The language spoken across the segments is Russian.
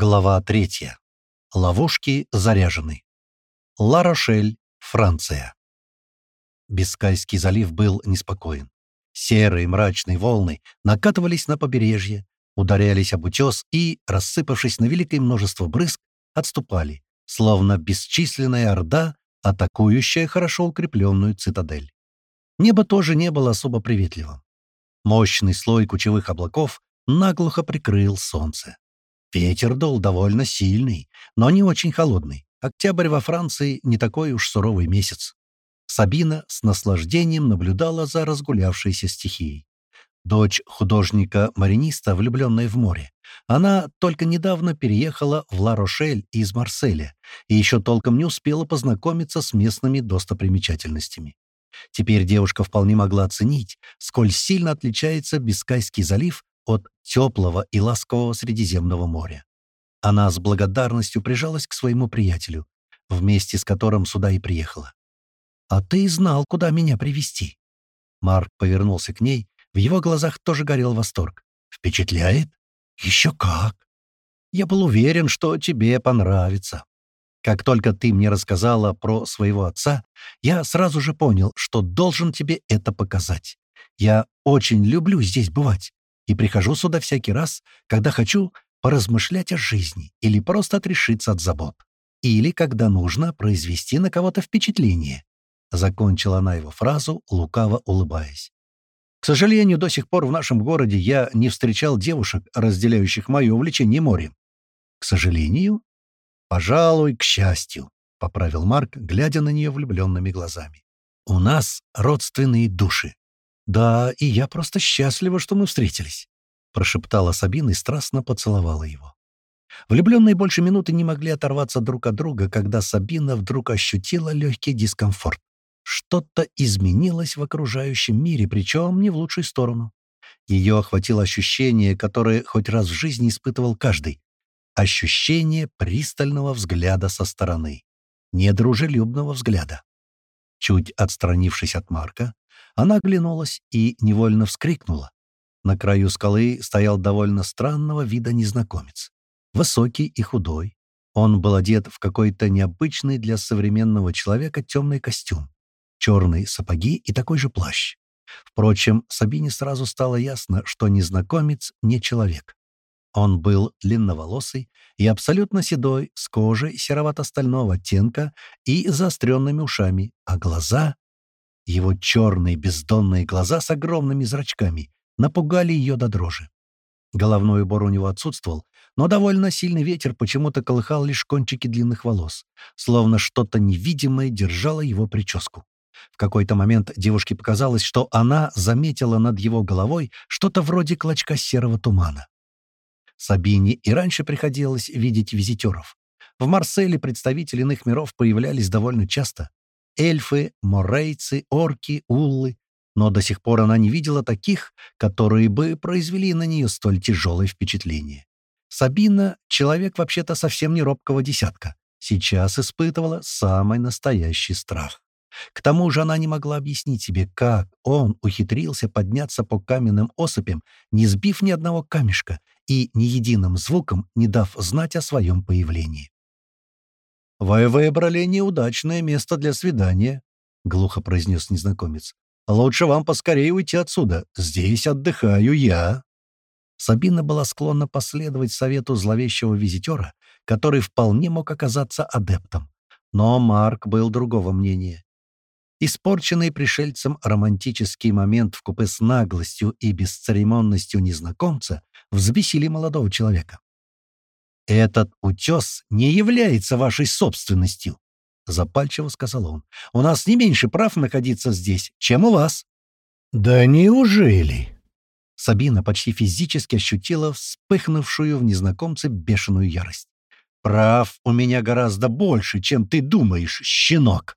Глава третья. Ловушки заряжены. Ла-Рошель, Франция. Бискайский залив был неспокоен. Серые мрачные волны накатывались на побережье, ударялись об утес и, рассыпавшись на великое множество брызг, отступали, словно бесчисленная орда, атакующая хорошо укрепленную цитадель. Небо тоже не было особо приветливым. Мощный слой кучевых облаков наглухо прикрыл солнце. Ветер дул довольно сильный, но не очень холодный. Октябрь во Франции не такой уж суровый месяц. Сабина с наслаждением наблюдала за разгулявшейся стихией. Дочь художника-мариниста, влюбленная в море. Она только недавно переехала в Ла-Рошель из Марселя и еще толком не успела познакомиться с местными достопримечательностями. Теперь девушка вполне могла оценить, сколь сильно отличается Бискайский залив от теплого и ласкового Средиземного моря. Она с благодарностью прижалась к своему приятелю, вместе с которым сюда и приехала. «А ты знал, куда меня привести Марк повернулся к ней, в его глазах тоже горел восторг. «Впечатляет? Еще как! Я был уверен, что тебе понравится. Как только ты мне рассказала про своего отца, я сразу же понял, что должен тебе это показать. Я очень люблю здесь бывать и прихожу сюда всякий раз, когда хочу поразмышлять о жизни или просто отрешиться от забот. Или когда нужно произвести на кого-то впечатление. Закончила она его фразу, лукаво улыбаясь. К сожалению, до сих пор в нашем городе я не встречал девушек, разделяющих мое увлечение морем. К сожалению? Пожалуй, к счастью, — поправил Марк, глядя на нее влюбленными глазами. У нас родственные души. «Да, и я просто счастлива, что мы встретились», — прошептала Сабина и страстно поцеловала его. Влюбленные больше минуты не могли оторваться друг от друга, когда Сабина вдруг ощутила легкий дискомфорт. Что-то изменилось в окружающем мире, причем не в лучшую сторону. Ее охватило ощущение, которое хоть раз в жизни испытывал каждый. Ощущение пристального взгляда со стороны. Недружелюбного взгляда. Чуть отстранившись от Марка, она оглянулась и невольно вскрикнула. На краю скалы стоял довольно странного вида незнакомец. Высокий и худой. Он был одет в какой-то необычный для современного человека темный костюм, черные сапоги и такой же плащ. Впрочем, Сабине сразу стало ясно, что незнакомец не человек. Он был длинноволосый и абсолютно седой, с кожей серовато-стального оттенка и заостренными ушами, а глаза его черные бездонные глаза с огромными зрачками напугали ее до дрожи. Головной убор у него отсутствовал, но довольно сильный ветер почему-то колыхал лишь кончики длинных волос, словно что-то невидимое держало его прическу. В какой-то момент девушке показалось, что она заметила над его головой что-то вроде клочка серого тумана. Сабине и раньше приходилось видеть визитеров. В Марселе представители иных миров появлялись довольно часто эльфы, морейцы, орки, уллы, но до сих пор она не видела таких, которые бы произвели на нее столь тяжелое впечатление. Сабина — человек вообще-то совсем не робкого десятка. Сейчас испытывала самый настоящий страх. К тому же она не могла объяснить себе, как он ухитрился подняться по каменным осыпям, не сбив ни одного камешка и ни единым звуком не дав знать о своем появлении. «Вы выбрали неудачное место для свидания», — глухо произнес незнакомец. «Лучше вам поскорее уйти отсюда. Здесь отдыхаю я». Сабина была склонна последовать совету зловещего визитера, который вполне мог оказаться адептом. Но Марк был другого мнения. Испорченный пришельцем романтический момент в купе с наглостью и бесцеремонностью незнакомца взбесили молодого человека. «Этот утес не является вашей собственностью», — запальчиво сказал он. «У нас не меньше прав находиться здесь, чем у вас». «Да неужели?» Сабина почти физически ощутила вспыхнувшую в незнакомце бешеную ярость. «Прав у меня гораздо больше, чем ты думаешь, щенок!»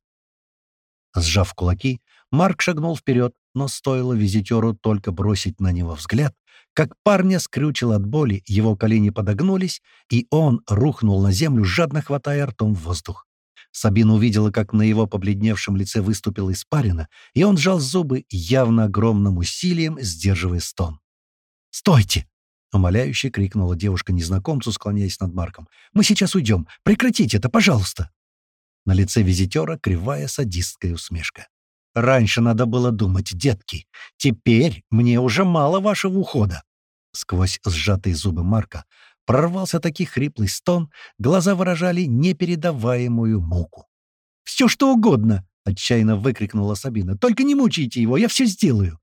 Сжав кулаки, Марк шагнул вперед, но стоило визитеру только бросить на него взгляд, как парня скрючил от боли, его колени подогнулись, и он рухнул на землю, жадно хватая ртом в воздух. Сабина увидела, как на его побледневшем лице выступила испарина, и он сжал зубы, явно огромным усилием сдерживая стон. «Стойте!» — умоляюще крикнула девушка незнакомцу, склоняясь над Марком. «Мы сейчас уйдем! Прекратите это, пожалуйста!» На лице визитера кривая садистская усмешка. «Раньше надо было думать, детки. Теперь мне уже мало вашего ухода!» Сквозь сжатые зубы Марка прорвался таки хриплый стон, глаза выражали непередаваемую муку. «Все что угодно!» — отчаянно выкрикнула Сабина. «Только не мучайте его, я все сделаю!»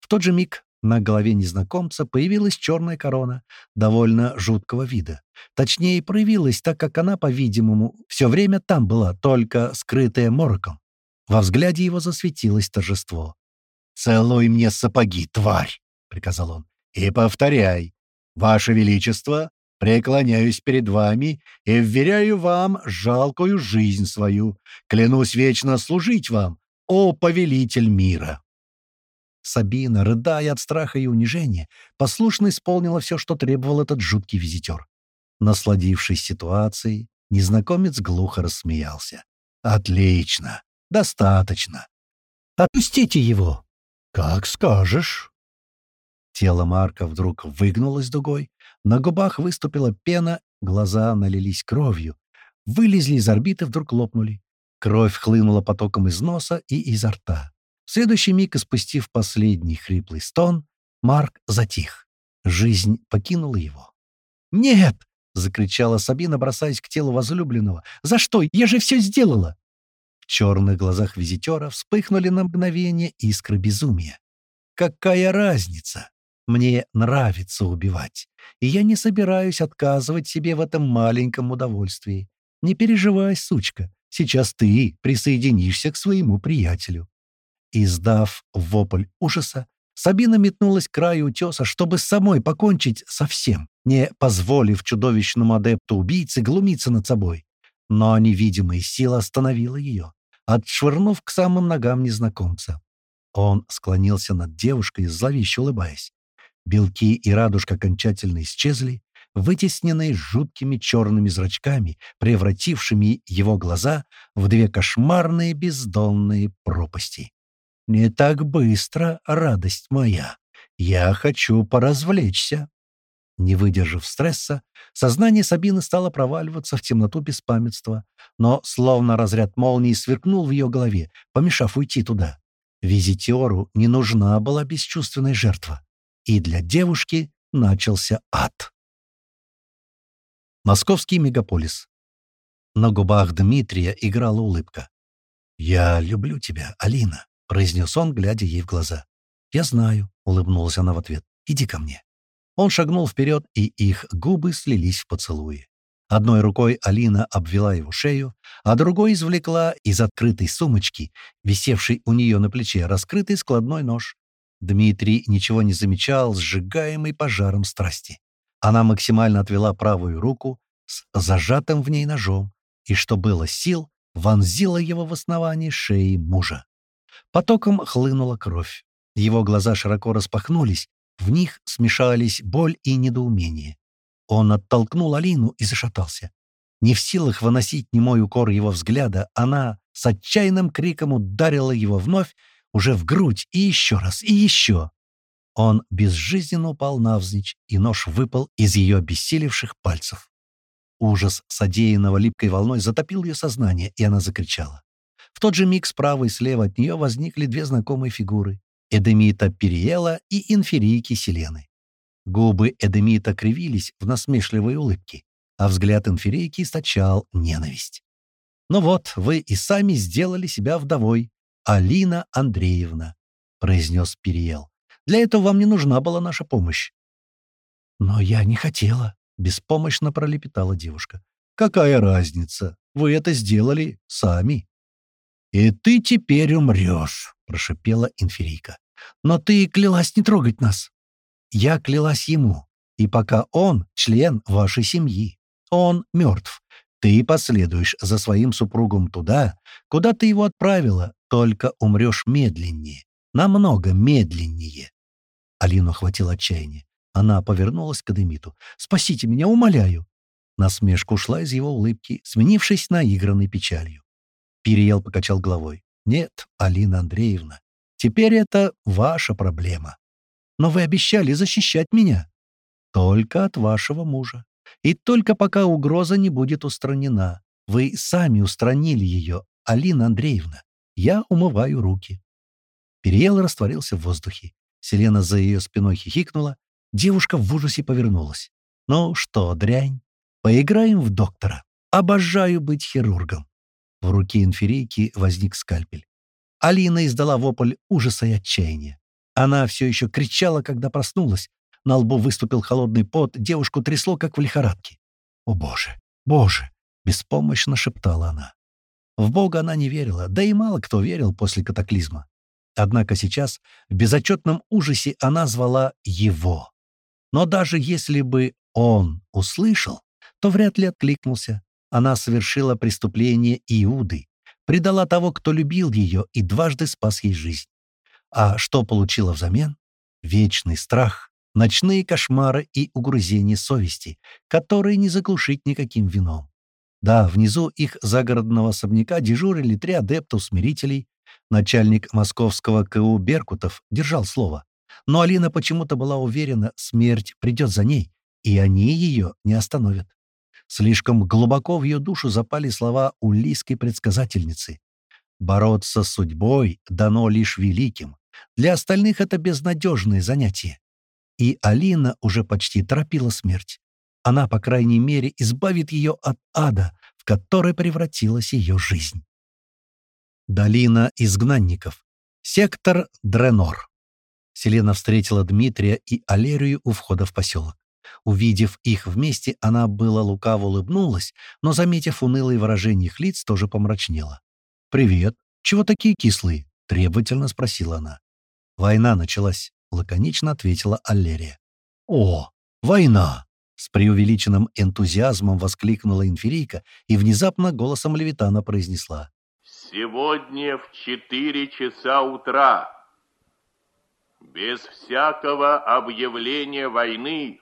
В тот же миг на голове незнакомца появилась черная корона, довольно жуткого вида. Точнее, проявилась, так как она, по-видимому, все время там была, только скрытая мороком. Во взгляде его засветилось торжество. «Целуй мне сапоги, тварь!» — приказал он. «И повторяй. Ваше Величество, преклоняюсь перед вами и вверяю вам жалкую жизнь свою. Клянусь вечно служить вам, о повелитель мира!» Сабина, рыдая от страха и унижения, послушно исполнила все, что требовал этот жуткий визитер. Насладившись ситуацией, незнакомец глухо рассмеялся. «Отлично! Достаточно! Отпустите его!» «Как скажешь!» Тело Марка вдруг выгнулось дугой, на губах выступила пена, глаза налились кровью, вылезли из орбиты, вдруг лопнули. Кровь хлынула потоком из носа и изо рта. В следующий миг, испустив последний хриплый стон, Марк затих. Жизнь покинула его. «Нет!» — закричала Сабина, бросаясь к телу возлюбленного. «За что? Я же все сделала!» В черных глазах визитера вспыхнули на мгновение искры безумия. «Какая разница? Мне нравится убивать, и я не собираюсь отказывать себе в этом маленьком удовольствии. Не переживай, сучка, сейчас ты присоединишься к своему приятелю. Издав вопль ужаса, Сабина метнулась к краю утеса, чтобы самой покончить со всем, не позволив чудовищному адепту убийцы глумиться над собой. Но невидимая сила остановила ее, отшвырнув к самым ногам незнакомца. Он склонился над девушкой, зловеще улыбаясь. Белки и радужка окончательно исчезли, вытесненные жуткими черными зрачками, превратившими его глаза в две кошмарные бездонные пропасти. «Не так быстро, радость моя. Я хочу поразвлечься». Не выдержав стресса, сознание Сабины стало проваливаться в темноту беспамятства, но словно разряд молнии сверкнул в ее голове, помешав уйти туда. Визитеру не нужна была бесчувственная жертва, и для девушки начался ад. Московский мегаполис. На губах Дмитрия играла улыбка. «Я люблю тебя, Алина. — произнес он, глядя ей в глаза. «Я знаю», — улыбнулась она в ответ. «Иди ко мне». Он шагнул вперед, и их губы слились в поцелуи. Одной рукой Алина обвела его шею, а другой извлекла из открытой сумочки, висевшей у нее на плече, раскрытый складной нож. Дмитрий ничего не замечал, сжигаемый пожаром страсти. Она максимально отвела правую руку с зажатым в ней ножом, и, что было сил, вонзила его в основание шеи мужа. Потоком хлынула кровь. Его глаза широко распахнулись, в них смешались боль и недоумение. Он оттолкнул Алину и зашатался. Не в силах выносить немой укор его взгляда, она с отчаянным криком ударила его вновь, уже в грудь, и еще раз, и еще. Он безжизненно упал навзничь, и нож выпал из ее обессилевших пальцев. Ужас содеянного липкой волной затопил ее сознание, и она закричала. В тот же миг справа и слева от нее возникли две знакомые фигуры — Эдемита Периела и Инферийки Селены. Губы Эдемита кривились в насмешливой улыбке, а взгляд Инферийки источал ненависть. «Ну вот, вы и сами сделали себя вдовой, Алина Андреевна», — произнес Периел. «Для этого вам не нужна была наша помощь». «Но я не хотела», — беспомощно пролепетала девушка. «Какая разница? Вы это сделали сами». «И ты теперь умрешь», — прошипела инферийка. «Но ты клялась не трогать нас». «Я клялась ему, и пока он член вашей семьи, он мертв, ты последуешь за своим супругом туда, куда ты его отправила, только умрешь медленнее, намного медленнее». Алину охватило отчаяние. Она повернулась к Адемиту. «Спасите меня, умоляю!» Насмешка ушла из его улыбки, сменившись наигранной печалью. Переел покачал головой. «Нет, Алина Андреевна, теперь это ваша проблема. Но вы обещали защищать меня». Только от вашего мужа. И только пока угроза не будет устранена. Вы сами устранили ее, Алина Андреевна. Я умываю руки. Переел растворился в воздухе. Селена за ее спиной хихикнула. Девушка в ужасе повернулась. «Ну что, дрянь, поиграем в доктора. Обожаю быть хирургом». В руке инферийки возник скальпель. Алина издала вопль ужаса и отчаяния. Она все еще кричала, когда проснулась. На лбу выступил холодный пот, девушку трясло, как в лихорадке. «О, Боже! Боже!» — беспомощно шептала она. В Бога она не верила, да и мало кто верил после катаклизма. Однако сейчас, в безотчетном ужасе, она звала его. Но даже если бы он услышал, то вряд ли откликнулся. Она совершила преступление Иуды, предала того, кто любил ее и дважды спас ей жизнь. А что получила взамен? Вечный страх, ночные кошмары и угрызения совести, которые не заглушить никаким вином. Да, внизу их загородного особняка дежурили три адепта-усмирителей. Начальник московского КУ Беркутов держал слово. Но Алина почему-то была уверена, смерть придет за ней, и они ее не остановят. Слишком глубоко в ее душу запали слова улийской предсказательницы. Бороться с судьбой дано лишь великим. Для остальных это безнадежное занятие. И Алина уже почти торопила смерть. Она, по крайней мере, избавит ее от ада, в который превратилась ее жизнь. Долина изгнанников. Сектор Дренор. Селена встретила Дмитрия и Алерию у входа в поселок. Увидев их вместе, она было лукаво улыбнулась, но, заметив унылые выражения их лиц, тоже помрачнела. «Привет. Чего такие кислые?» — требовательно спросила она. «Война началась», — лаконично ответила Аллерия. «О, война!» — с преувеличенным энтузиазмом воскликнула инферийка и внезапно голосом Левитана произнесла. «Сегодня в четыре часа утра, без всякого объявления войны,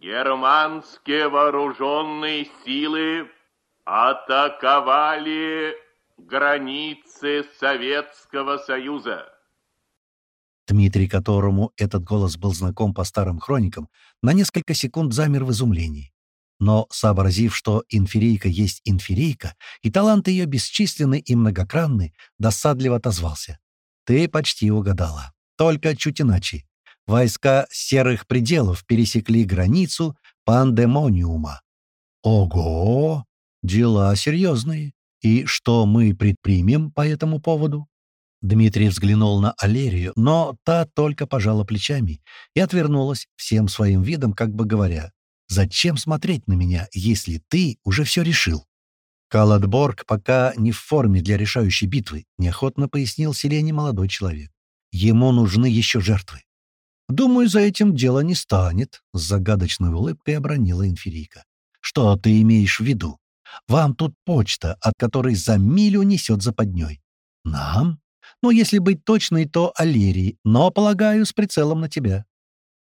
германские вооруженные силы атаковали границы Советского Союза. Дмитрий, которому этот голос был знаком по старым хроникам, на несколько секунд замер в изумлении. Но, сообразив, что инферийка есть инферийка, и таланты ее бесчисленны и многокранны, досадливо отозвался. «Ты почти угадала. Только чуть иначе. Войска серых пределов пересекли границу пандемониума». «Ого! Дела серьезные. И что мы предпримем по этому поводу?» Дмитрий взглянул на Алерию, но та только пожала плечами и отвернулась всем своим видом, как бы говоря, «Зачем смотреть на меня, если ты уже все решил?» «Каладборг пока не в форме для решающей битвы», — неохотно пояснил Селене молодой человек. «Ему нужны еще жертвы». «Думаю, за этим дело не станет», — с загадочной улыбкой обронила инферийка. «Что ты имеешь в виду? Вам тут почта, от которой за милю несет западней. Нам? Ну, если быть точной, то Алерии, но, полагаю, с прицелом на тебя».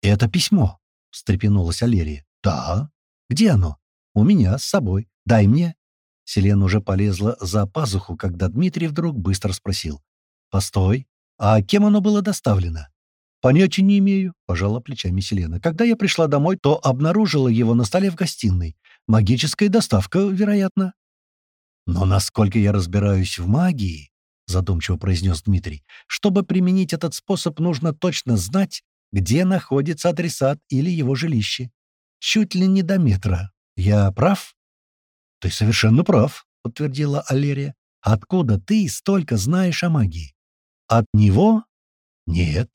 «Это письмо», — встрепенулась Алерия. «Да. Где оно?» «У меня, с собой. Дай мне». Селена уже полезла за пазуху, когда Дмитрий вдруг быстро спросил. «Постой. А кем оно было доставлено?» «Понятия не имею», — пожала плечами Селена. «Когда я пришла домой, то обнаружила его на столе в гостиной. Магическая доставка, вероятно». «Но насколько я разбираюсь в магии», — задумчиво произнес Дмитрий, «чтобы применить этот способ, нужно точно знать, где находится адресат или его жилище. Чуть ли не до метра. Я прав?» «Ты совершенно прав», — подтвердила Алерия. «Откуда ты столько знаешь о магии?» «От него?» «Нет.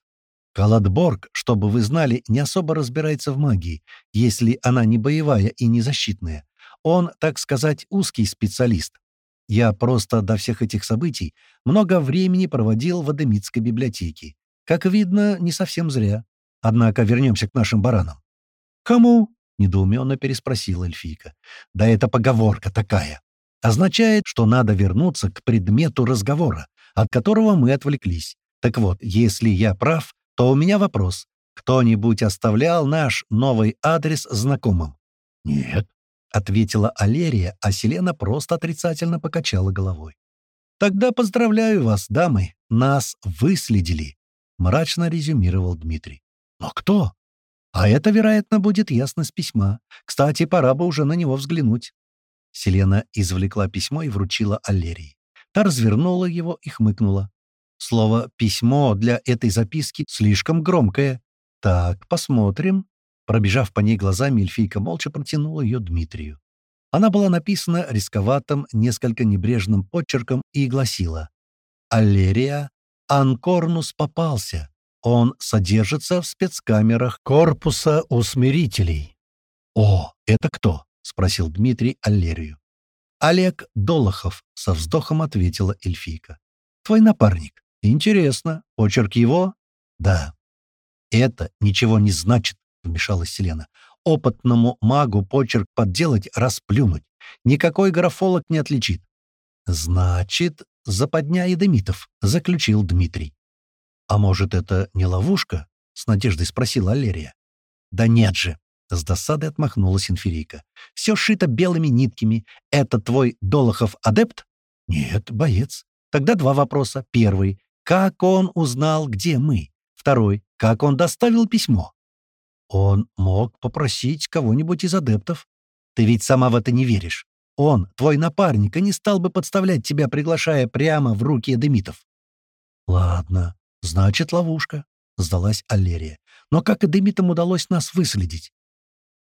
Каладборг, чтобы вы знали, не особо разбирается в магии, если она не боевая и не защитная. Он, так сказать, узкий специалист. Я просто до всех этих событий много времени проводил в Адемитской библиотеке. Как видно, не совсем зря. Однако вернемся к нашим баранам. «Кому?» — недоуменно переспросила эльфийка. «Да это поговорка такая. Означает, что надо вернуться к предмету разговора, от которого мы отвлеклись. Так вот, если я прав, то у меня вопрос. Кто-нибудь оставлял наш новый адрес знакомым?» «Нет», — ответила Алерия, а Селена просто отрицательно покачала головой. «Тогда поздравляю вас, дамы, нас выследили», — мрачно резюмировал Дмитрий. «Но кто?» А это, вероятно, будет ясно с письма. Кстати, пора бы уже на него взглянуть. Селена извлекла письмо и вручила Аллерии. Та развернула его и хмыкнула. Слово «письмо» для этой записки слишком громкое. Так, посмотрим. Пробежав по ней глазами, эльфийка молча протянула ее Дмитрию. Она была написана рисковатым, несколько небрежным почерком и гласила «Аллерия, Анкорнус попался. Он содержится в спецкамерах корпуса усмирителей». «О, это кто?» — спросил Дмитрий Аллерию. «Олег Долохов», — со вздохом ответила эльфийка. «Твой напарник. Интересно. Почерк его?» «Да». «Это ничего не значит», — вмешалась Селена. «Опытному магу почерк подделать, расплюнуть. Никакой графолог не отличит». «Значит, западня эдемитов», — заключил Дмитрий. «А может, это не ловушка?» — с надеждой спросила Аллерия. «Да нет же!» — с досадой отмахнулась инферийка. «Все шито белыми нитками. Это твой Долохов адепт?» «Нет, боец. Тогда два вопроса. Первый. Как он узнал, где мы? Второй. Как он доставил письмо?» «Он мог попросить кого-нибудь из адептов. Ты ведь сама в это не веришь. Он, твой напарник, и не стал бы подставлять тебя, приглашая прямо в руки эдемитов». «Ладно, значит, ловушка», — сдалась Аллерия. «Но как эдемитам удалось нас выследить?»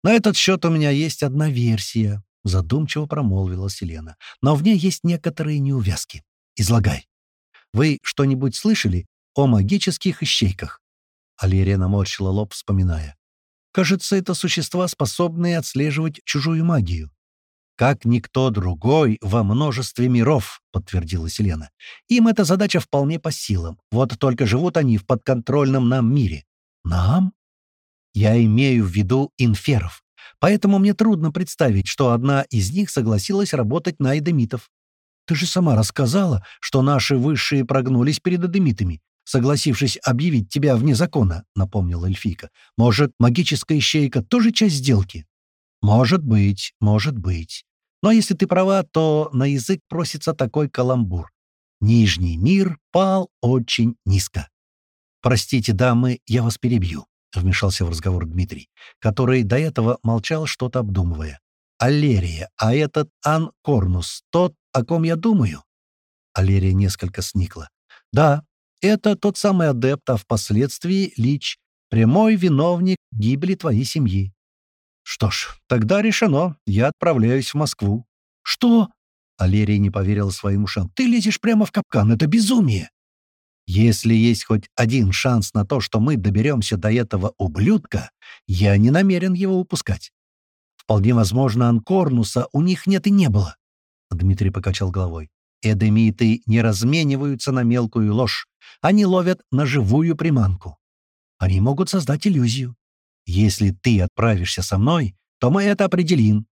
«На этот счет у меня есть одна версия», — задумчиво промолвила Селена. «Но в ней есть некоторые неувязки. Излагай. Вы что-нибудь слышали о магических ищейках?» Аллерия наморщила лоб, вспоминая. «Кажется, это существа, способные отслеживать чужую магию как никто другой во множестве миров», — подтвердила Селена. «Им эта задача вполне по силам. Вот только живут они в подконтрольном нам мире». «Нам?» «Я имею в виду инферов. Поэтому мне трудно представить, что одна из них согласилась работать на эдемитов. Ты же сама рассказала, что наши высшие прогнулись перед эдемитами, согласившись объявить тебя вне закона», — напомнила эльфийка. «Может, магическая ищейка тоже часть сделки?» «Может быть, может быть. Но если ты права, то на язык просится такой каламбур. Нижний мир пал очень низко. «Простите, дамы, я вас перебью», — вмешался в разговор Дмитрий, который до этого молчал, что-то обдумывая. «Аллерия, а этот Ан Корнус, тот, о ком я думаю?» Аллерия несколько сникла. «Да, это тот самый адепт, а впоследствии Лич, прямой виновник гибели твоей семьи. «Что ж, тогда решено. Я отправляюсь в Москву». «Что?» Алерия не поверила своим ушам. «Ты лезешь прямо в капкан. Это безумие!» «Если есть хоть один шанс на то, что мы доберемся до этого ублюдка, я не намерен его упускать. Вполне возможно, Анкорнуса у них нет и не было». Дмитрий покачал головой. «Эдемиты не размениваются на мелкую ложь. Они ловят на живую приманку. Они могут создать иллюзию. Если ты отправишься со мной, то мы это определим.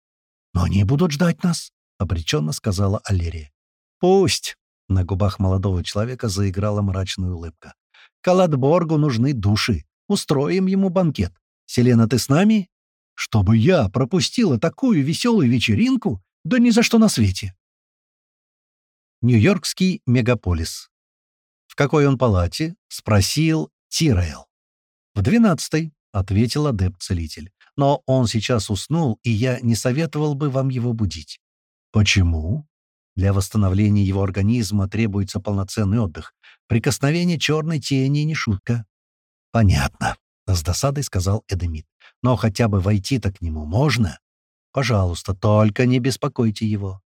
Но они будут ждать нас, — обреченно сказала Алерия. Пусть. На губах молодого человека заиграла мрачная улыбка. Каладборгу нужны души. Устроим ему банкет. Селена, ты с нами? Чтобы я пропустила такую веселую вечеринку? Да ни за что на свете. Нью-Йоркский мегаполис. В какой он палате? Спросил Тирайл. В двенадцатой. — ответил адепт-целитель. «Но он сейчас уснул, и я не советовал бы вам его будить». «Почему?» «Для восстановления его организма требуется полноценный отдых. Прикосновение черной тени не шутка». «Понятно», — с досадой сказал Эдемит. «Но хотя бы войти-то к нему можно? Пожалуйста, только не беспокойте его».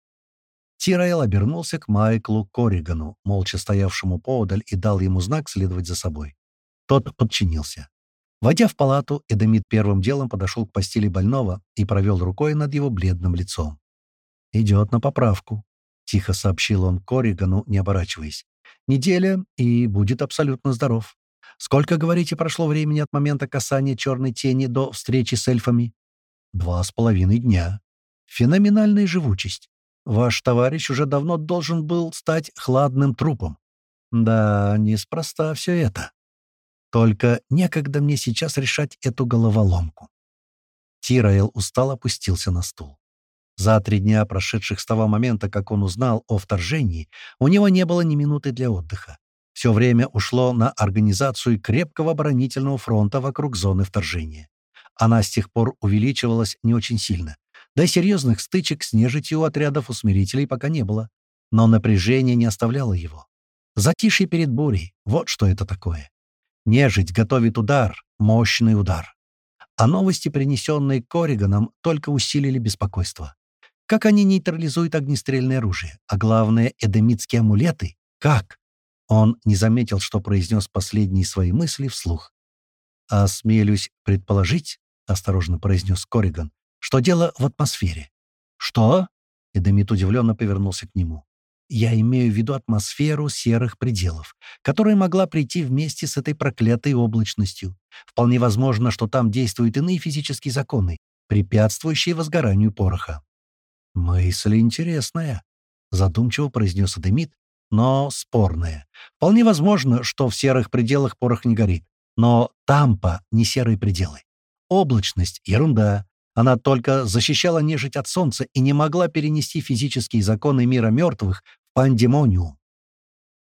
Тирайл обернулся к Майклу Корригану, молча стоявшему поодаль, и дал ему знак следовать за собой. Тот подчинился. Войдя в палату, Эдемит первым делом подошел к постели больного и провел рукой над его бледным лицом. «Идет на поправку», — тихо сообщил он Корригану, не оборачиваясь. «Неделя, и будет абсолютно здоров. Сколько, говорите, прошло времени от момента касания черной тени до встречи с эльфами?» «Два с половиной дня. Феноменальная живучесть. Ваш товарищ уже давно должен был стать хладным трупом. Да, неспроста все это». Только некогда мне сейчас решать эту головоломку. Тираэл устало опустился на стул. За три дня, прошедших с того момента, как он узнал о вторжении, у него не было ни минуты для отдыха. Все время ушло на организацию крепкого оборонительного фронта вокруг зоны вторжения. Она с тех пор увеличивалась не очень сильно. Да и серьезных стычек с нежитью отрядов усмирителей пока не было. Но напряжение не оставляло его. Затишье перед бурей — вот что это такое. Нежить готовит удар, мощный удар. А новости, принесенные Корриганом, только усилили беспокойство. Как они нейтрализуют огнестрельное оружие? А главное, эдемитские амулеты? Как? Он не заметил, что произнес последние свои мысли вслух. «Осмелюсь предположить», — осторожно произнес Корриган, «что дело в атмосфере». «Что?» — Эдемит удивленно повернулся к нему. «Я имею в виду атмосферу серых пределов, которая могла прийти вместе с этой проклятой облачностью. Вполне возможно, что там действуют иные физические законы, препятствующие возгоранию пороха». «Мысль интересная», — задумчиво произнес Эдемит, но спорная. Вполне возможно, что в серых пределах порох не горит. Но тампа не серые пределы. Облачность — ерунда. Она только защищала нежить от солнца и не могла перенести физические законы мира мертвых в пандемониум.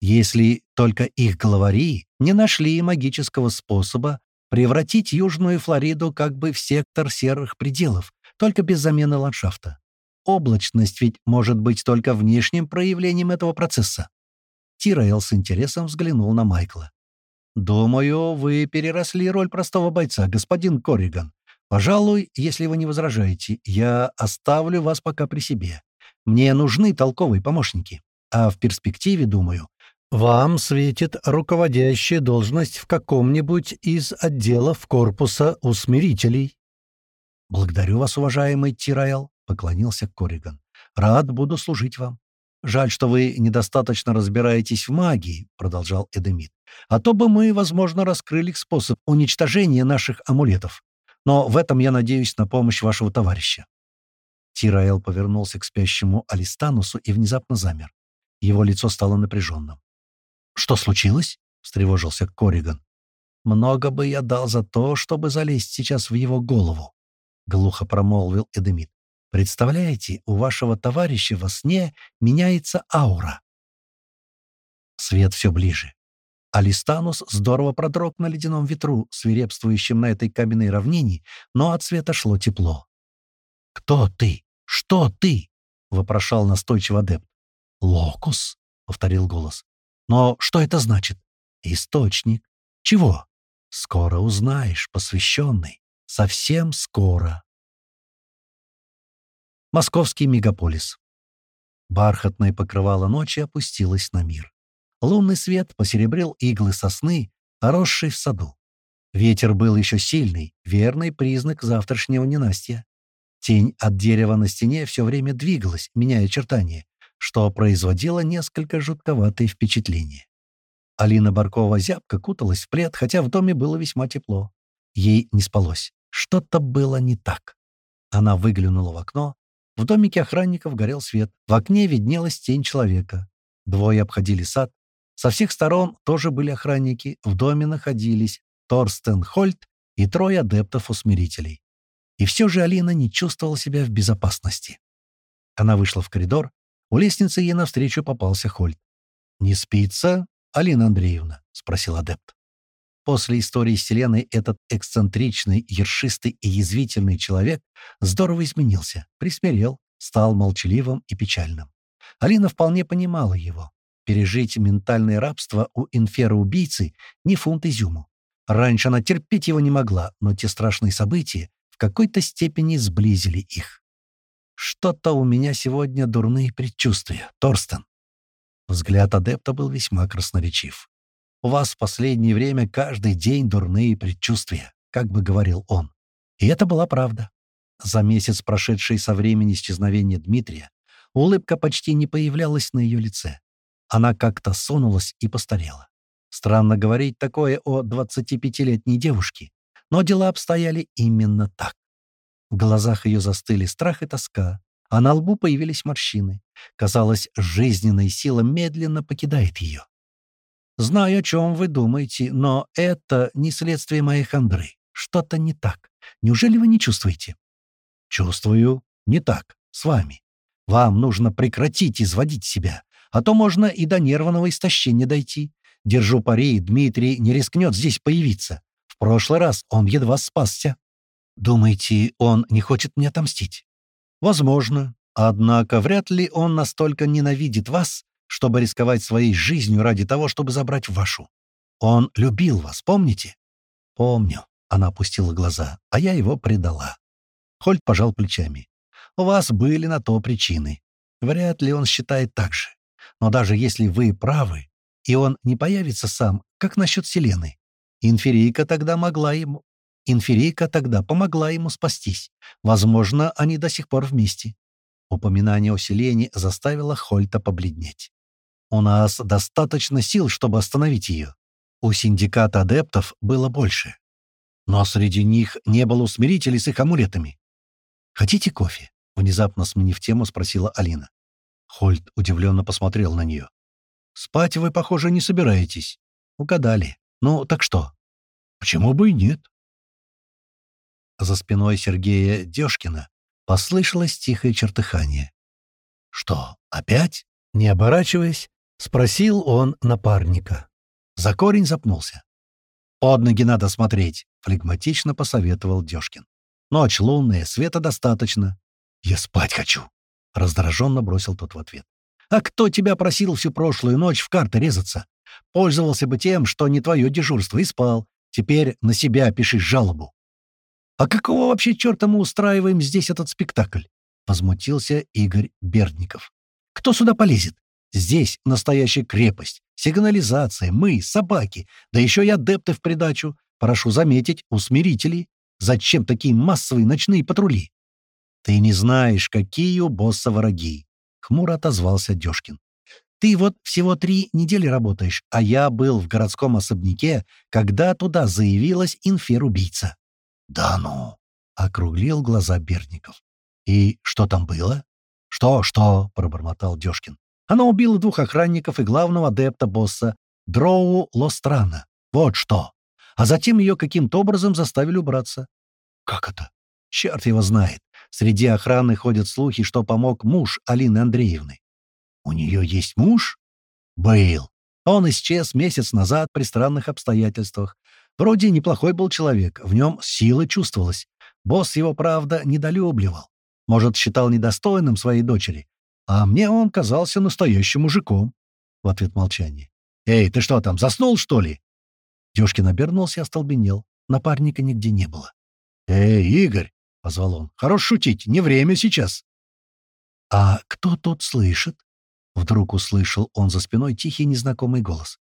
Если только их главари не нашли магического способа превратить Южную Флориду как бы в сектор серых пределов, только без замены ландшафта. Облачность ведь может быть только внешним проявлением этого процесса. Тираэл с интересом взглянул на Майкла. «Думаю, вы переросли роль простого бойца, господин Корриган. Пожалуй, если вы не возражаете, я оставлю вас пока при себе. Мне нужны толковые помощники. А в перспективе, думаю, вам светит руководящая должность в каком-нибудь из отделов корпуса усмирителей». «Благодарю вас, уважаемый Тираэл», — поклонился Корриган. «Рад буду служить вам. «Жаль, что вы недостаточно разбираетесь в магии», — продолжал Эдемит. «А то бы мы, возможно, раскрыли способ уничтожения наших амулетов. Но в этом я надеюсь на помощь вашего товарища». Тираэл повернулся к спящему Алистанусу и внезапно замер. Его лицо стало напряженным. «Что случилось?» — встревожился Кориган. «Много бы я дал за то, чтобы залезть сейчас в его голову», — глухо промолвил Эдемит. Представляете, у вашего товарища во сне меняется аура. Свет все ближе. Алистанус здорово продрог на ледяном ветру, свирепствующем на этой каменной равнине, но от света шло тепло. «Кто ты? Что ты?» — вопрошал настойчиво адепт. «Локус», — повторил голос. «Но что это значит?» «Источник. Чего?» «Скоро узнаешь, посвященный. Совсем скоро». Московский мегаполис. Бархатное покрывало ночи опустилось на мир. Лунный свет посеребрил иглы сосны, росшей в саду. Ветер был еще сильный, верный признак завтрашнего ненастья. Тень от дерева на стене все время двигалась, меняя очертания, что производило несколько жутковатое впечатление. Алина Баркова зябко куталась в плед, хотя в доме было весьма тепло. Ей не спалось. Что-то было не так. Она выглянула в окно, в домике охранников горел свет. В окне виднелась тень человека. Двое обходили сад. Со всех сторон тоже были охранники. В доме находились Торстен Хольт и трое адептов-усмирителей. И все же Алина не чувствовала себя в безопасности. Она вышла в коридор. У лестницы ей навстречу попался Хольт. «Не спится, Алина Андреевна?» — спросил адепт. После истории с Селеной этот эксцентричный, ершистый и язвительный человек здорово изменился, присмирел, стал молчаливым и печальным. Алина вполне понимала его. Пережить ментальное рабство у инфера-убийцы — не фунт изюму. Раньше она терпеть его не могла, но те страшные события в какой-то степени сблизили их. «Что-то у меня сегодня дурные предчувствия, Торстен». Взгляд адепта был весьма красноречив. У вас в последнее время каждый день дурные предчувствия», — как бы говорил он. И это была правда. За месяц, прошедший со времени исчезновения Дмитрия, улыбка почти не появлялась на ее лице. Она как-то сунулась и постарела. Странно говорить такое о 25-летней девушке, но дела обстояли именно так. В глазах ее застыли страх и тоска, а на лбу появились морщины. Казалось, жизненная сила медленно покидает ее. Знаю, о чем вы думаете, но это не следствие моей хандры. Что-то не так. Неужели вы не чувствуете? Чувствую. Не так. С вами. Вам нужно прекратить изводить себя, а то можно и до нервного истощения дойти. Держу пари, Дмитрий не рискнет здесь появиться. В прошлый раз он едва спасся. «Думаете, он не хочет мне отомстить?» «Возможно. Однако вряд ли он настолько ненавидит вас, чтобы рисковать своей жизнью ради того, чтобы забрать вашу. Он любил вас, помните?» «Помню», — она опустила глаза, — «а я его предала». Хольт пожал плечами. «У вас были на то причины. Вряд ли он считает так же. Но даже если вы правы, и он не появится сам, как насчет Селены? Инферийка тогда могла ему... Инферийка тогда помогла ему спастись. Возможно, они до сих пор вместе. Упоминание о Селене заставило Хольта побледнеть. «У нас достаточно сил, чтобы остановить ее. У синдиката адептов было больше. Но среди них не было усмирителей с их амулетами. «Хотите кофе?» — внезапно сменив тему, спросила Алина. Хольт удивленно посмотрел на нее. «Спать вы, похоже, не собираетесь. Угадали. Ну, так что?» «Почему бы и нет?» За спиной Сергея Дёшкина послышалось тихое чертыхание. «Что, опять?» — не оборачиваясь, спросил он напарника. За корень запнулся. «Под ноги надо смотреть», — флегматично посоветовал Дёшкин. «Ночь лунная, света достаточно». «Я спать хочу», — раздраженно бросил тот в ответ. «А кто тебя просил всю прошлую ночь в карты резаться? Пользовался бы тем, что не твое дежурство, и спал. Теперь на себя пиши жалобу». «А какого вообще черта мы устраиваем здесь этот спектакль?» — возмутился Игорь Бердников. «Кто сюда полезет? Здесь настоящая крепость, сигнализация, мы, собаки, да еще и адепты в придачу. Прошу заметить, усмирители. Зачем такие массовые ночные патрули?» «Ты не знаешь, какие у босса враги», — хмуро отозвался Дёшкин. «Ты вот всего три недели работаешь, а я был в городском особняке, когда туда заявилась инфер-убийца». «Да ну!» — округлил глаза Бердников. «И что там было?» «Что, что?» — пробормотал Дёшкин. «Она убила двух охранников и главного адепта босса, Дроу Лострана. Вот что!» А затем ее каким-то образом заставили убраться. «Как это?» «Черт его знает. Среди охраны ходят слухи, что помог муж Алины Андреевны. У нее есть муж? Был. Он исчез месяц назад при странных обстоятельствах. Вроде неплохой был человек, в нем сила чувствовалась. Босс его, правда, недолюбливал. Может, считал недостойным своей дочери. А мне он казался настоящим мужиком. В ответ молчание. «Эй, ты что там, заснул, что ли?» Дюшкин обернулся и остолбенел. Напарника нигде не было. «Эй, Игорь!» — позвал он. «Хорош шутить, не время сейчас». «А кто тут слышит?» Вдруг услышал он за спиной тихий незнакомый голос.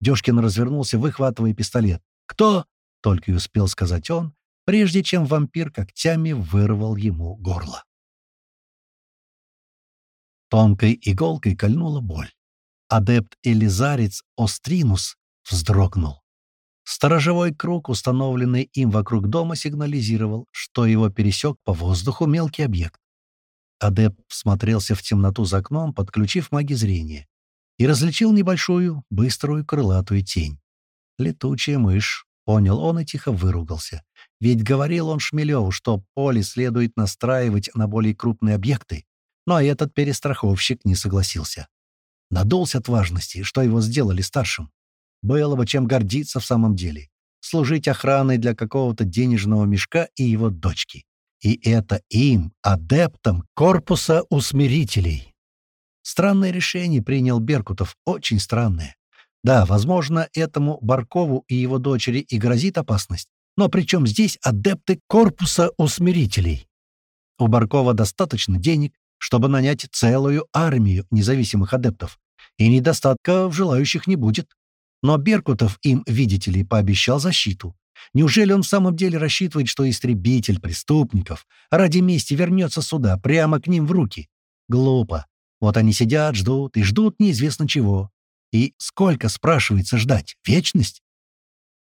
Дёшкин развернулся, выхватывая пистолет. «Кто?» — только и успел сказать он, прежде чем вампир когтями вырвал ему горло. Тонкой иголкой кольнула боль. Адепт Элизарец Остринус вздрогнул. Сторожевой круг, установленный им вокруг дома, сигнализировал, что его пересек по воздуху мелкий объект. Адепт всмотрелся в темноту за окном, подключив маги зрения, и различил небольшую, быструю, крылатую тень. «Летучая мышь», — понял он и тихо выругался. Ведь говорил он Шмелеву, что поле следует настраивать на более крупные объекты, но этот перестраховщик не согласился. Надулся от важности, что его сделали старшим. Было бы чем гордиться в самом деле. Служить охраной для какого-то денежного мешка и его дочки. И это им, адептам корпуса усмирителей. Странное решение принял Беркутов, очень странное. Да, возможно, этому Баркову и его дочери и грозит опасность. Но при чем здесь адепты корпуса усмирителей? У Баркова достаточно денег, чтобы нанять целую армию независимых адептов, и недостатка в желающих не будет. Но Беркутов им, видите ли, пообещал защиту. Неужели он в самом деле рассчитывает, что истребитель преступников ради мести вернется сюда, прямо к ним в руки? Глупо. Вот они сидят, ждут и ждут неизвестно чего. И сколько, спрашивается, ждать? Вечность?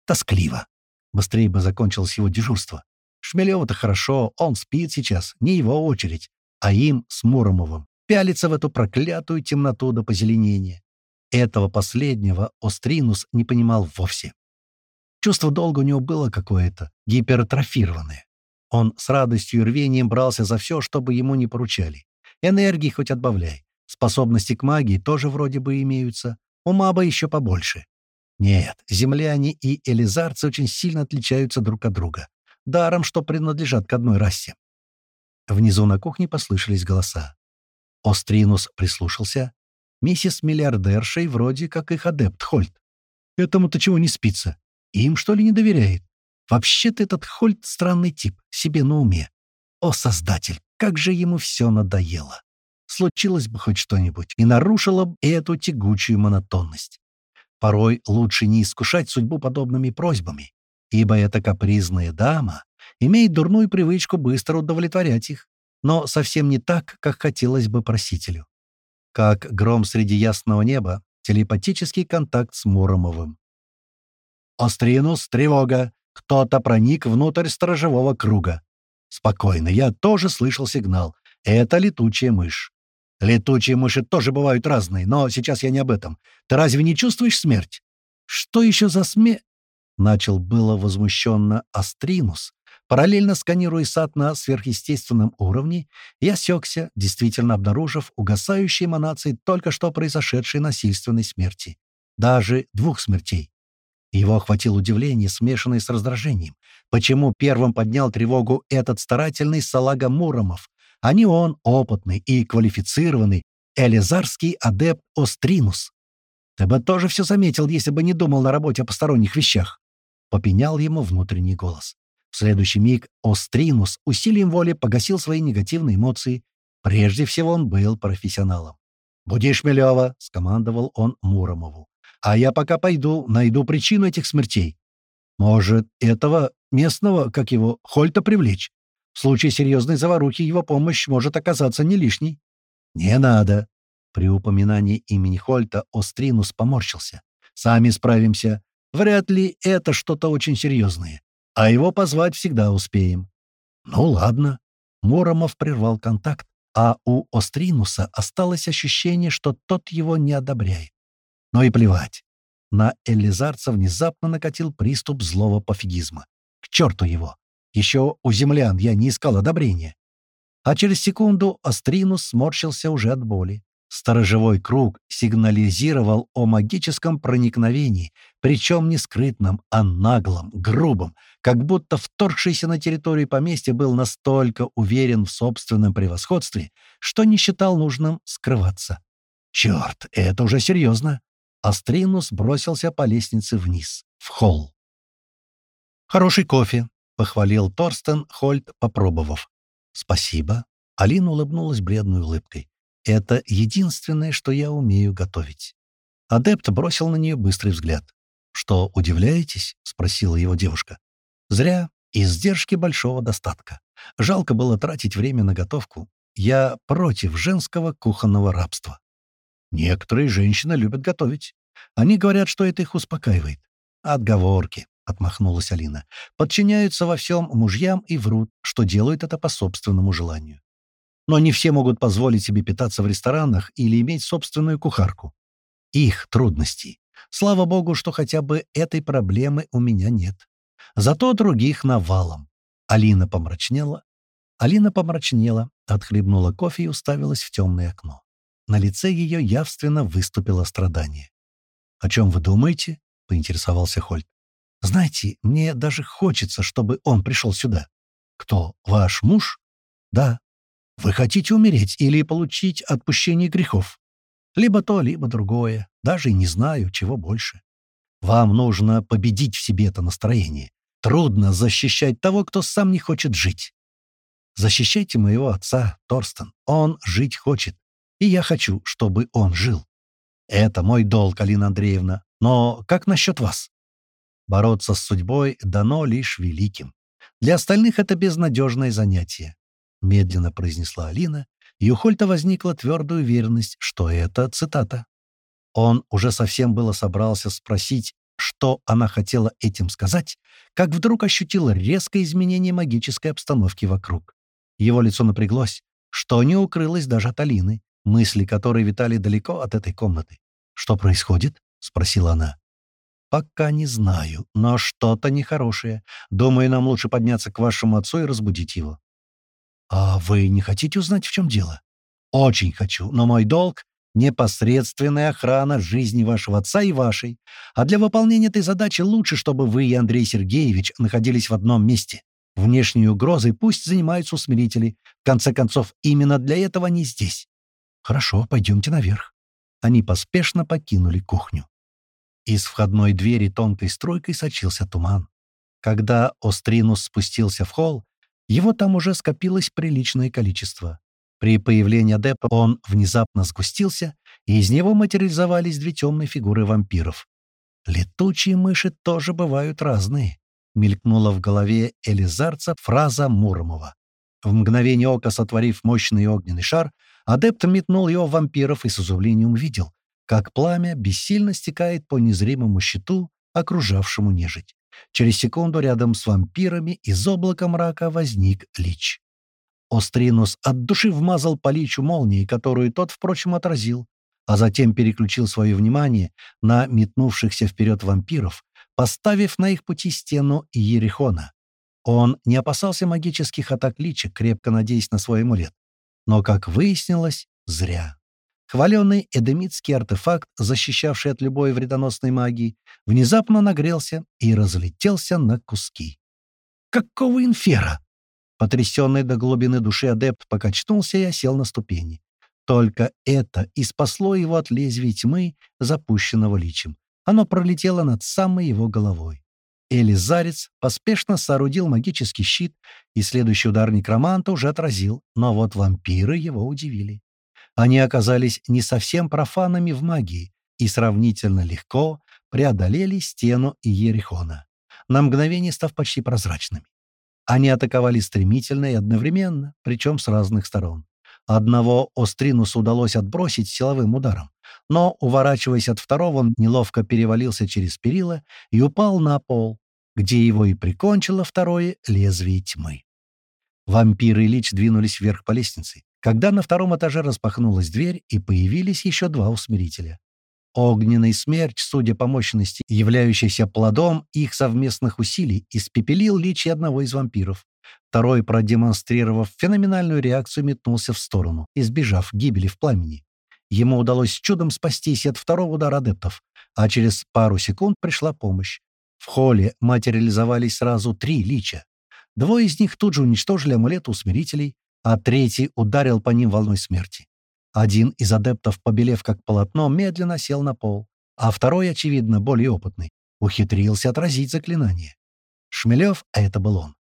Тоскливо. Быстрее бы закончилось его дежурство. Шмелева-то хорошо, он спит сейчас, не его очередь, а им с Муромовым пялиться в эту проклятую темноту до позеленения. Этого последнего Остринус не понимал вовсе. Чувство долга у него было какое-то, гипертрофированное. Он с радостью и рвением брался за все, чтобы ему не поручали. Энергии хоть отбавляй. Способности к магии тоже вроде бы имеются. Ума бы еще побольше. Нет, земляне и элизарцы очень сильно отличаются друг от друга. даром, что принадлежат к одной расе. Внизу на кухне послышались голоса. Остринус прислушался. Миссис миллиардершей вроде как их адепт Хольт. Этому-то чего не спится? Им, что ли, не доверяет? Вообще-то этот Хольт странный тип, себе на уме. О, Создатель, как же ему все надоело! Случилось бы хоть что-нибудь, и нарушило бы эту тягучую монотонность. Порой лучше не искушать судьбу подобными просьбами, ибо эта капризная дама имеет дурную привычку быстро удовлетворять их, но совсем не так, как хотелось бы просителю. Как гром среди ясного неба, телепатический контакт с Муромовым. «Остринус, тревога! Кто-то проник внутрь сторожевого круга. Спокойно, я тоже слышал сигнал. Это летучая мышь. Летучие мыши тоже бывают разные, но сейчас я не об этом. Ты разве не чувствуешь смерть? Что еще за сме... Начал было возмущенно Астринус, параллельно сканируя сад на сверхъестественном уровне, и осекся, действительно обнаружив угасающие эманации только что произошедшей насильственной смерти. Даже двух смертей. Его охватило удивление, смешанное с раздражением. Почему первым поднял тревогу этот старательный салага Муромов, а не он, опытный и квалифицированный элизарский адепт Остринус? Ты бы тоже все заметил, если бы не думал на работе о посторонних вещах. Попенял ему внутренний голос. В следующий миг Остринус усилием воли погасил свои негативные эмоции. Прежде всего он был профессионалом. «Буди Шмелева!» — скомандовал он Муромову. «А я пока пойду, найду причину этих смертей. Может, этого местного, как его, Хольта привлечь? В случае серьезной заварухи его помощь может оказаться не лишней». «Не надо!» При упоминании имени Хольта Остринус поморщился. «Сами справимся. Вряд ли это что-то очень серьезное. А его позвать всегда успеем. Ну ладно. Муромов прервал контакт, а у Остринуса осталось ощущение, что тот его не одобряет. Но и плевать. На Элизарца внезапно накатил приступ злого пофигизма. К черту его! Еще у землян я не искал одобрения. А через секунду Остринус сморщился уже от боли. Сторожевой круг сигнализировал о магическом проникновении, причем не скрытном, а наглом, грубом, как будто вторгшийся на территорию поместья был настолько уверен в собственном превосходстве, что не считал нужным скрываться. «Черт, это уже серьезно!» Астринус бросился по лестнице вниз, в холл. «Хороший кофе», — похвалил Торстен Хольт, попробовав. «Спасибо». Алина улыбнулась бледной улыбкой. Это единственное, что я умею готовить. Адепт бросил на нее быстрый взгляд. «Что, удивляетесь?» — спросила его девушка. «Зря. Издержки большого достатка. Жалко было тратить время на готовку. Я против женского кухонного рабства. Некоторые женщины любят готовить. Они говорят, что это их успокаивает. Отговорки, — отмахнулась Алина. Подчиняются во всем мужьям и врут, что делают это по собственному желанию. Но не все могут позволить себе питаться в ресторанах или иметь собственную кухарку. Их трудности. Слава богу, что хотя бы этой проблемы у меня нет. Зато других навалом. Алина помрачнела. Алина помрачнела, отхлебнула кофе и уставилась в темное окно. На лице ее явственно выступило страдание. «О чем вы думаете?» — поинтересовался Хольт. «Знаете, мне даже хочется, чтобы он пришел сюда». «Кто? Ваш муж?» «Да. Вы хотите умереть или получить отпущение грехов? Либо то, либо другое. Даже и не знаю, чего больше. Вам нужно победить в себе это настроение. Трудно защищать того, кто сам не хочет жить. Защищайте моего отца, Торстен. Он жить хочет. И я хочу, чтобы он жил. Это мой долг, Алина Андреевна. Но как насчет вас? Бороться с судьбой дано лишь великим. Для остальных это безнадежное занятие. — медленно произнесла Алина, и у Хольта возникла твердая уверенность, что это цитата. Он уже совсем было собрался спросить, что она хотела этим сказать, как вдруг ощутил резкое изменение магической обстановки вокруг. Его лицо напряглось, что не укрылось даже от Алины, мысли которой витали далеко от этой комнаты. «Что происходит?» — спросила она. «Пока не знаю, но что-то нехорошее. Думаю, нам лучше подняться к вашему отцу и разбудить его». «А вы не хотите узнать, в чем дело?» «Очень хочу, но мой долг — непосредственная охрана жизни вашего отца и вашей. А для выполнения этой задачи лучше, чтобы вы и Андрей Сергеевич находились в одном месте. Внешней угрозой пусть занимаются усмирители. В конце концов, именно для этого они здесь. Хорошо, пойдемте наверх. Они поспешно покинули кухню. Из входной двери тонкой струйкой сочился туман. Когда Остринус спустился в холл, его там уже скопилось приличное количество. При появлении адепта он внезапно сгустился, и из него материализовались две темные фигуры вампиров. «Летучие мыши тоже бывают разные», — мелькнула в голове Элизарца фраза Муромова. В мгновение ока сотворив мощный огненный шар, адепт метнул его в вампиров и с изумлением увидел, как пламя бессильно стекает по незримому щиту, окружавшему нежить. Через секунду рядом с вампирами из облака мрака возник Лич. Остринус от души вмазал по Личу молнией, которую тот, впрочем, отразил, а затем переключил свое внимание на метнувшихся вперед вампиров, поставив на их пути стену Иерихона. Он не опасался магических атак Лича, крепко надеясь на свой амулет. Но, как выяснилось, зря. Хваленный эдемитский артефакт, защищавший от любой вредоносной магии, внезапно нагрелся и разлетелся на куски. «Какого инфера?» Потрясенный до глубины души адепт покачнулся и осел на ступени. Только это и спасло его от лезвия тьмы, запущенного личем. Оно пролетело над самой его головой. Элизарец поспешно соорудил магический щит, и следующий удар некроманта уже отразил, но вот вампиры его удивили. Они оказались не совсем профанами в магии и сравнительно легко преодолели стену Иерихона, на мгновение став почти прозрачными. Они атаковали стремительно и одновременно, причем с разных сторон. Одного Остринусу удалось отбросить силовым ударом, но, уворачиваясь от второго, он неловко перевалился через перила и упал на пол, где его и прикончило второе лезвие тьмы. Вампиры и Лич двинулись вверх по лестнице, когда на втором этаже распахнулась дверь и появились еще два усмирителя. Огненный смерч, судя по мощности, являющийся плодом их совместных усилий, испепелил личи одного из вампиров. Второй, продемонстрировав феноменальную реакцию, метнулся в сторону, избежав гибели в пламени. Ему удалось чудом спастись от второго удара адептов, а через пару секунд пришла помощь. В холле материализовались сразу три лича. Двое из них тут же уничтожили амулет усмирителей, а третий ударил по ним волной смерти. Один из адептов, побелев как полотно, медленно сел на пол, а второй, очевидно, более опытный, ухитрился отразить заклинание. Шмелев, а это был он,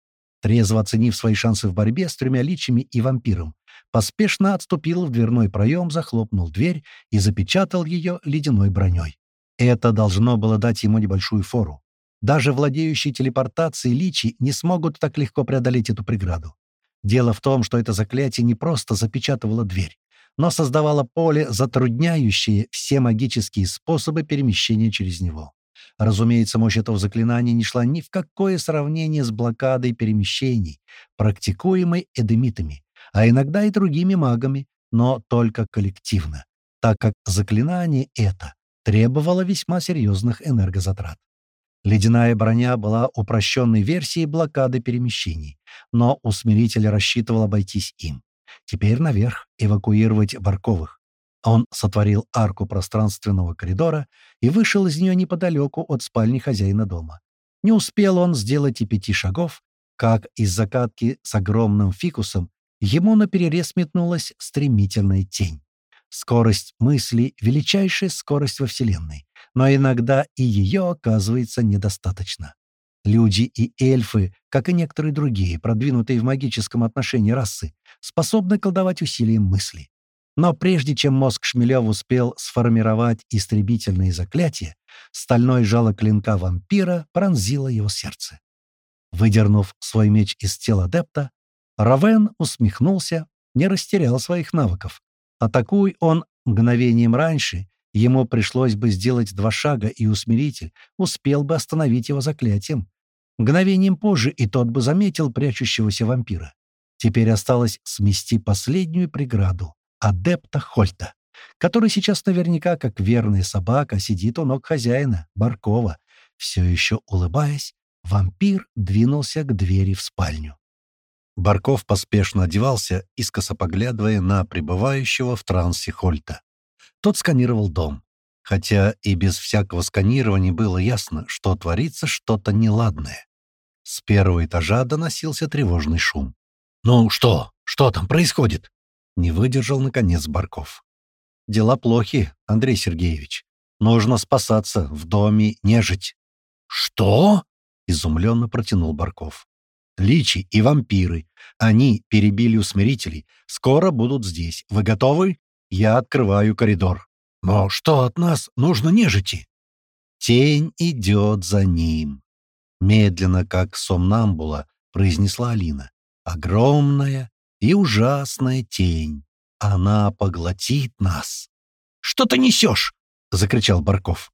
трезво оценив свои шансы в борьбе с тремя личами и вампиром, поспешно отступил в дверной проем, захлопнул дверь и запечатал ее ледяной броней. Это должно было дать ему небольшую фору. Даже владеющие телепортацией личи не смогут так легко преодолеть эту преграду. Дело в том, что это заклятие не просто запечатывало дверь, но создавало поле, затрудняющее все магические способы перемещения через него. Разумеется, мощь этого заклинания не шла ни в какое сравнение с блокадой перемещений, практикуемой эдемитами, а иногда и другими магами, но только коллективно, так как заклинание это требовало весьма серьезных энергозатрат. Ледяная броня была упрощенной версией блокады перемещений, но усмиритель рассчитывал обойтись им. Теперь наверх, эвакуировать Барковых. Он сотворил арку пространственного коридора и вышел из нее неподалеку от спальни хозяина дома. Не успел он сделать и пяти шагов, как из закатки с огромным фикусом ему наперерез метнулась стремительная тень. Скорость мысли — величайшая скорость во Вселенной но иногда и ее оказывается недостаточно. Люди и эльфы, как и некоторые другие, продвинутые в магическом отношении расы, способны колдовать усилием мысли. Но прежде чем мозг Шмелев успел сформировать истребительные заклятия, стальной жало клинка вампира пронзило его сердце. Выдернув свой меч из тела адепта, Равен усмехнулся, не растерял своих навыков. Атакуй он мгновением раньше, Ему пришлось бы сделать два шага, и усмиритель успел бы остановить его заклятием. Мгновением позже и тот бы заметил прячущегося вампира. Теперь осталось смести последнюю преграду — адепта Хольта, который сейчас наверняка, как верная собака, сидит у ног хозяина, Баркова. Все еще улыбаясь, вампир двинулся к двери в спальню. Барков поспешно одевался, искоса поглядывая на пребывающего в трансе Хольта. Тот сканировал дом. Хотя и без всякого сканирования было ясно, что творится что-то неладное. С первого этажа доносился тревожный шум. «Ну что? Что там происходит?» Не выдержал, наконец, Барков. «Дела плохи, Андрей Сергеевич. Нужно спасаться, в доме нежить». «Что?» — изумленно протянул Барков. «Личи и вампиры. Они перебили усмирителей. Скоро будут здесь. Вы готовы? Я открываю коридор». «Но что от нас нужно нежити?» «Тень идет за ним», — медленно, как сомнамбула, произнесла Алина. «Огромная и ужасная тень. Она поглотит нас». «Что ты несешь?» — закричал Барков.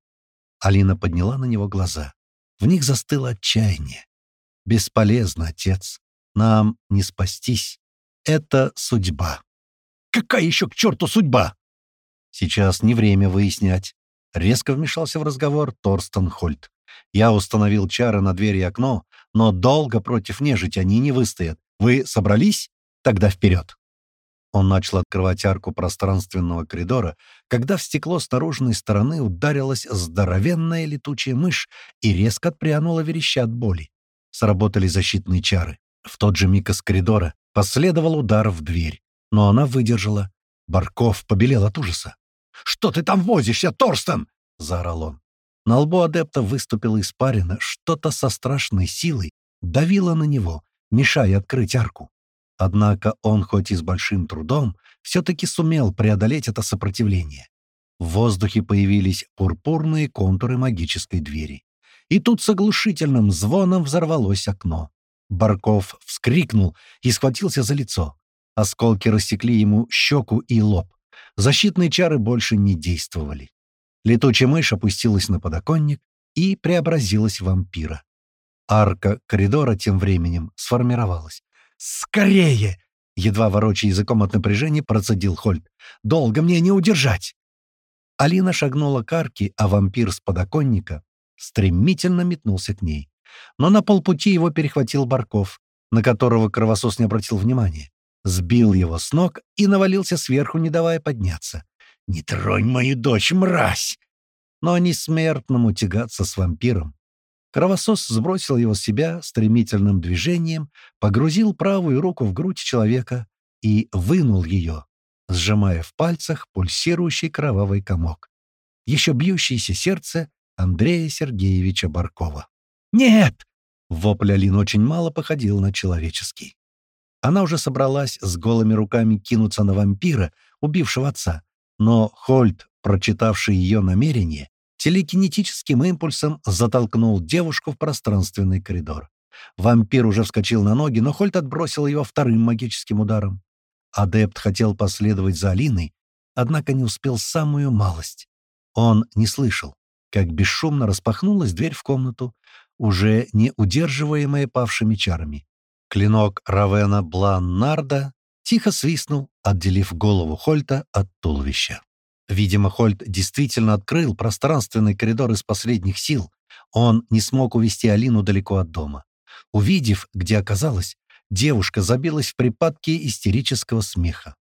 Алина подняла на него глаза. В них застыло отчаяние. «Бесполезно, отец. Нам не спастись. Это судьба». «Какая еще к черту судьба?» «Сейчас не время выяснять. Резко вмешался в разговор Торстен Хольт. «Я установил чары на дверь и окно, но долго против нежити они не выстоят. Вы собрались? Тогда вперед!» Он начал открывать арку пространственного коридора, когда в стекло с наружной стороны ударилась здоровенная летучая мышь и резко отпрянула вереща от боли. Сработали защитные чары. В тот же миг из коридора последовал удар в дверь, но она выдержала. Барков побелел от ужаса. «Что ты там возишься, Торстен?» — заорал он. На лбу адепта выступила испарина, что-то со страшной силой давило на него, мешая открыть арку. Однако он, хоть и с большим трудом, все-таки сумел преодолеть это сопротивление. В воздухе появились пурпурные контуры магической двери. И тут с оглушительным звоном взорвалось окно. Барков вскрикнул и схватился за лицо. Осколки рассекли ему щеку и лоб. Защитные чары больше не действовали. Летучая мышь опустилась на подоконник и преобразилась в вампира. Арка коридора тем временем сформировалась. «Скорее!» — едва ворочая языком от напряжения, процедил Хольт. «Долго мне не удержать!» Алина шагнула к арке, а вампир с подоконника стремительно метнулся к ней. Но на полпути его перехватил Барков, на которого кровосос не обратил внимания сбил его с ног и навалился сверху, не давая подняться. «Не тронь мою дочь, мразь!» Но не смертному тягаться с вампиром. Кровосос сбросил его с себя стремительным движением, погрузил правую руку в грудь человека и вынул ее, сжимая в пальцах пульсирующий кровавый комок. Еще бьющееся сердце Андрея Сергеевича Баркова. «Нет!» — вопль Алин очень мало походил на человеческий. Она уже собралась с голыми руками кинуться на вампира, убившего отца. Но Хольт, прочитавший ее намерение, телекинетическим импульсом затолкнул девушку в пространственный коридор. Вампир уже вскочил на ноги, но Хольт отбросил его вторым магическим ударом. Адепт хотел последовать за Алиной, однако не успел самую малость. Он не слышал, как бесшумно распахнулась дверь в комнату, уже не удерживаемая павшими чарами. Клинок Равена Бланнарда тихо свистнул, отделив голову Хольта от туловища. Видимо, Хольт действительно открыл пространственный коридор из последних сил. Он не смог увести Алину далеко от дома. Увидев, где оказалась, девушка забилась в припадке истерического смеха.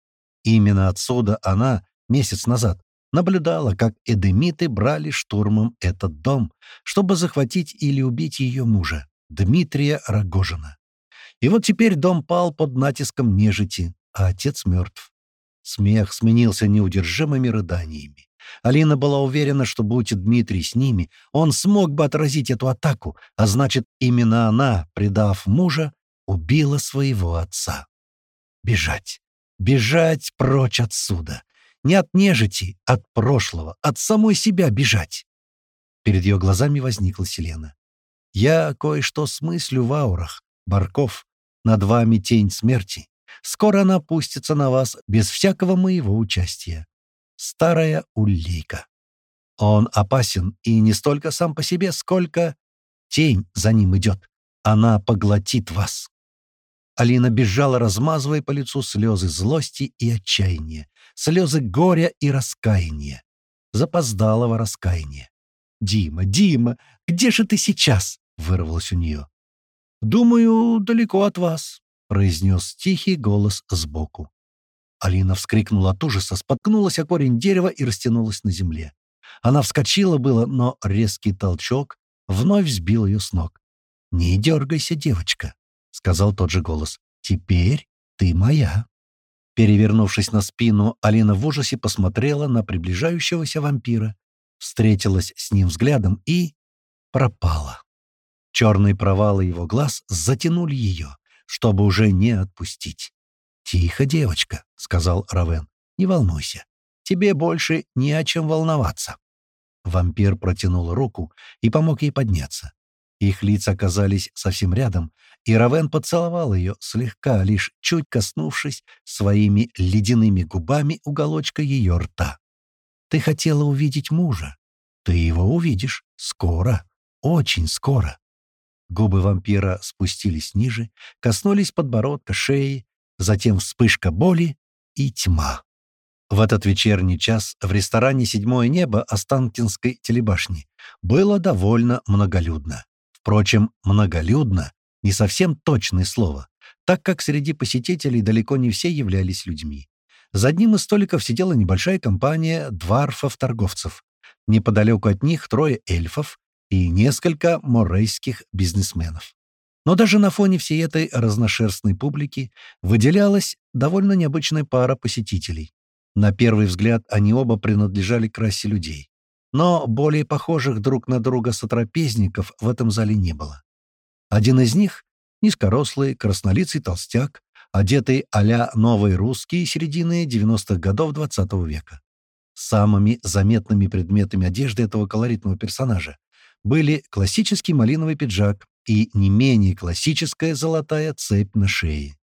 Именно отсюда она, месяц назад, наблюдала, как эдемиты брали штурмом этот дом, чтобы захватить или убить ее мужа, Дмитрия Рогожина. И вот теперь дом пал под натиском нежити, а отец мертв. Смех сменился неудержимыми рыданиями. Алина была уверена, что будь Дмитрий с ними, он смог бы отразить эту атаку, а значит, именно она, предав мужа, убила своего отца. Бежать. Бежать прочь отсюда. Не от нежити, от прошлого, от самой себя бежать. Перед ее глазами возникла Селена. «Я кое-что смыслю в аурах, Барков, над вами тень смерти. Скоро она опустится на вас без всякого моего участия. Старая улейка. Он опасен и не столько сам по себе, сколько тень за ним идет. Она поглотит вас. Алина бежала, размазывая по лицу слезы злости и отчаяния, слезы горя и раскаяния, запоздалого раскаяния. «Дима, Дима, где же ты сейчас?» — вырвалось у нее. «Думаю, далеко от вас», — произнес тихий голос сбоку. Алина вскрикнула от ужаса, споткнулась о корень дерева и растянулась на земле. Она вскочила было, но резкий толчок вновь сбил ее с ног. «Не дергайся, девочка», — сказал тот же голос. «Теперь ты моя». Перевернувшись на спину, Алина в ужасе посмотрела на приближающегося вампира, встретилась с ним взглядом и... пропала. Черные провалы его глаз затянули ее, чтобы уже не отпустить. «Тихо, девочка», — сказал Равен, — «не волнуйся. Тебе больше не о чем волноваться». Вампир протянул руку и помог ей подняться. Их лица оказались совсем рядом, и Равен поцеловал ее, слегка, лишь чуть коснувшись своими ледяными губами уголочка ее рта. «Ты хотела увидеть мужа. Ты его увидишь. Скоро. Очень скоро». Губы вампира спустились ниже, коснулись подбородка, шеи, затем вспышка боли и тьма. В этот вечерний час в ресторане «Седьмое небо» Останкинской телебашни было довольно многолюдно. Впрочем, «многолюдно» — не совсем точное слово, так как среди посетителей далеко не все являлись людьми. За одним из столиков сидела небольшая компания дварфов-торговцев. Неподалеку от них трое эльфов и несколько морейских бизнесменов. Но даже на фоне всей этой разношерстной публики выделялась довольно необычная пара посетителей. На первый взгляд они оба принадлежали к расе людей но более похожих друг на друга сотрапезников в этом зале не было. Один из них — низкорослый, краснолицый толстяк, одетый а-ля новые русские середины 90-х годов XX -го века. Самыми заметными предметами одежды этого колоритного персонажа были классический малиновый пиджак и не менее классическая золотая цепь на шее.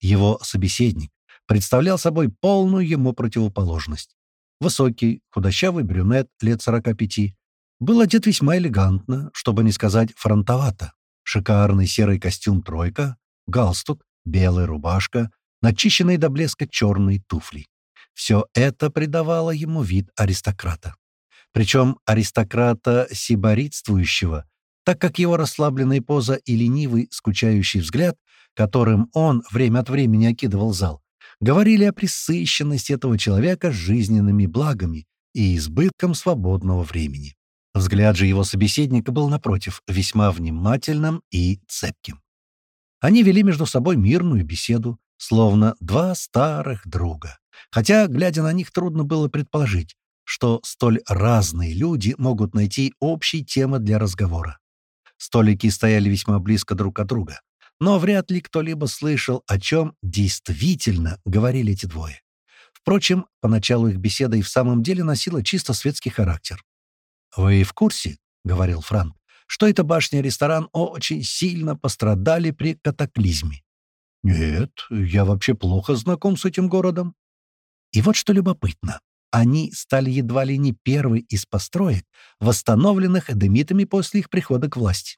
Его собеседник представлял собой полную ему противоположность. Высокий, худощавый брюнет лет 45. Был одет весьма элегантно, чтобы не сказать фронтовато. Шикарный серый костюм «тройка», галстук, белая рубашка, начищенные до блеска черные туфли. Все это придавало ему вид аристократа. Причем аристократа сиборитствующего, так как его расслабленная поза и ленивый, скучающий взгляд, которым он время от времени окидывал зал, говорили о пресыщенности этого человека жизненными благами и избытком свободного времени. Взгляд же его собеседника был, напротив, весьма внимательным и цепким. Они вели между собой мирную беседу, словно два старых друга. Хотя, глядя на них, трудно было предположить, что столь разные люди могут найти общие темы для разговора. Столики стояли весьма близко друг от друга но вряд ли кто-либо слышал, о чем действительно говорили эти двое. Впрочем, поначалу их беседа и в самом деле носила чисто светский характер. «Вы в курсе, — говорил Франк, — что эта башня и ресторан очень сильно пострадали при катаклизме?» «Нет, я вообще плохо знаком с этим городом». И вот что любопытно. Они стали едва ли не первой из построек, восстановленных эдемитами после их прихода к власти.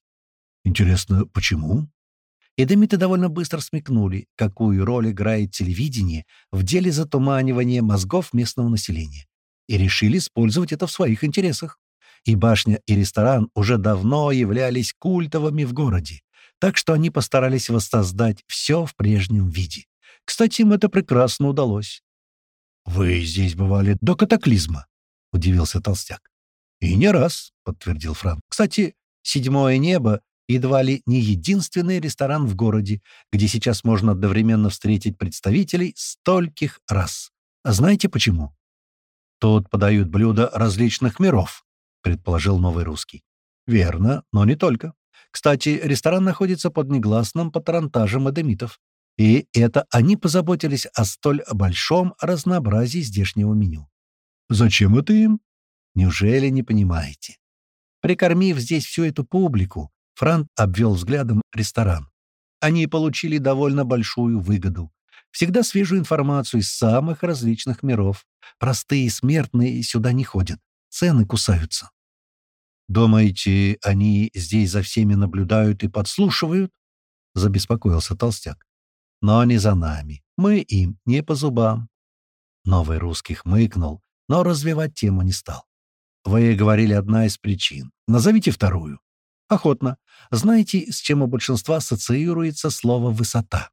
Интересно, почему? Эдемиты довольно быстро смекнули, какую роль играет телевидение в деле затуманивания мозгов местного населения, и решили использовать это в своих интересах. И башня, и ресторан уже давно являлись культовыми в городе, так что они постарались воссоздать все в прежнем виде. Кстати, им это прекрасно удалось. «Вы здесь бывали до катаклизма?» — удивился Толстяк. «И не раз», — подтвердил Франк. «Кстати, седьмое небо едва ли не единственный ресторан в городе, где сейчас можно одновременно встретить представителей стольких рас. А знаете почему? Тут подают блюда различных миров, предположил новый русский. Верно, но не только. Кстати, ресторан находится под негласным патронтажем эдемитов. И это они позаботились о столь большом разнообразии здешнего меню. Зачем это им? Неужели не понимаете? Прикормив здесь всю эту публику, Франт обвел взглядом ресторан. Они получили довольно большую выгоду. Всегда свежую информацию из самых различных миров. Простые смертные сюда не ходят. Цены кусаются. «Думаете, они здесь за всеми наблюдают и подслушивают?» — забеспокоился толстяк. «Но не за нами. Мы им не по зубам». Новый русский хмыкнул, но развивать тему не стал. «Вы говорили одна из причин. Назовите вторую». Охотно. Знаете, с чем у большинства ассоциируется слово «высота»?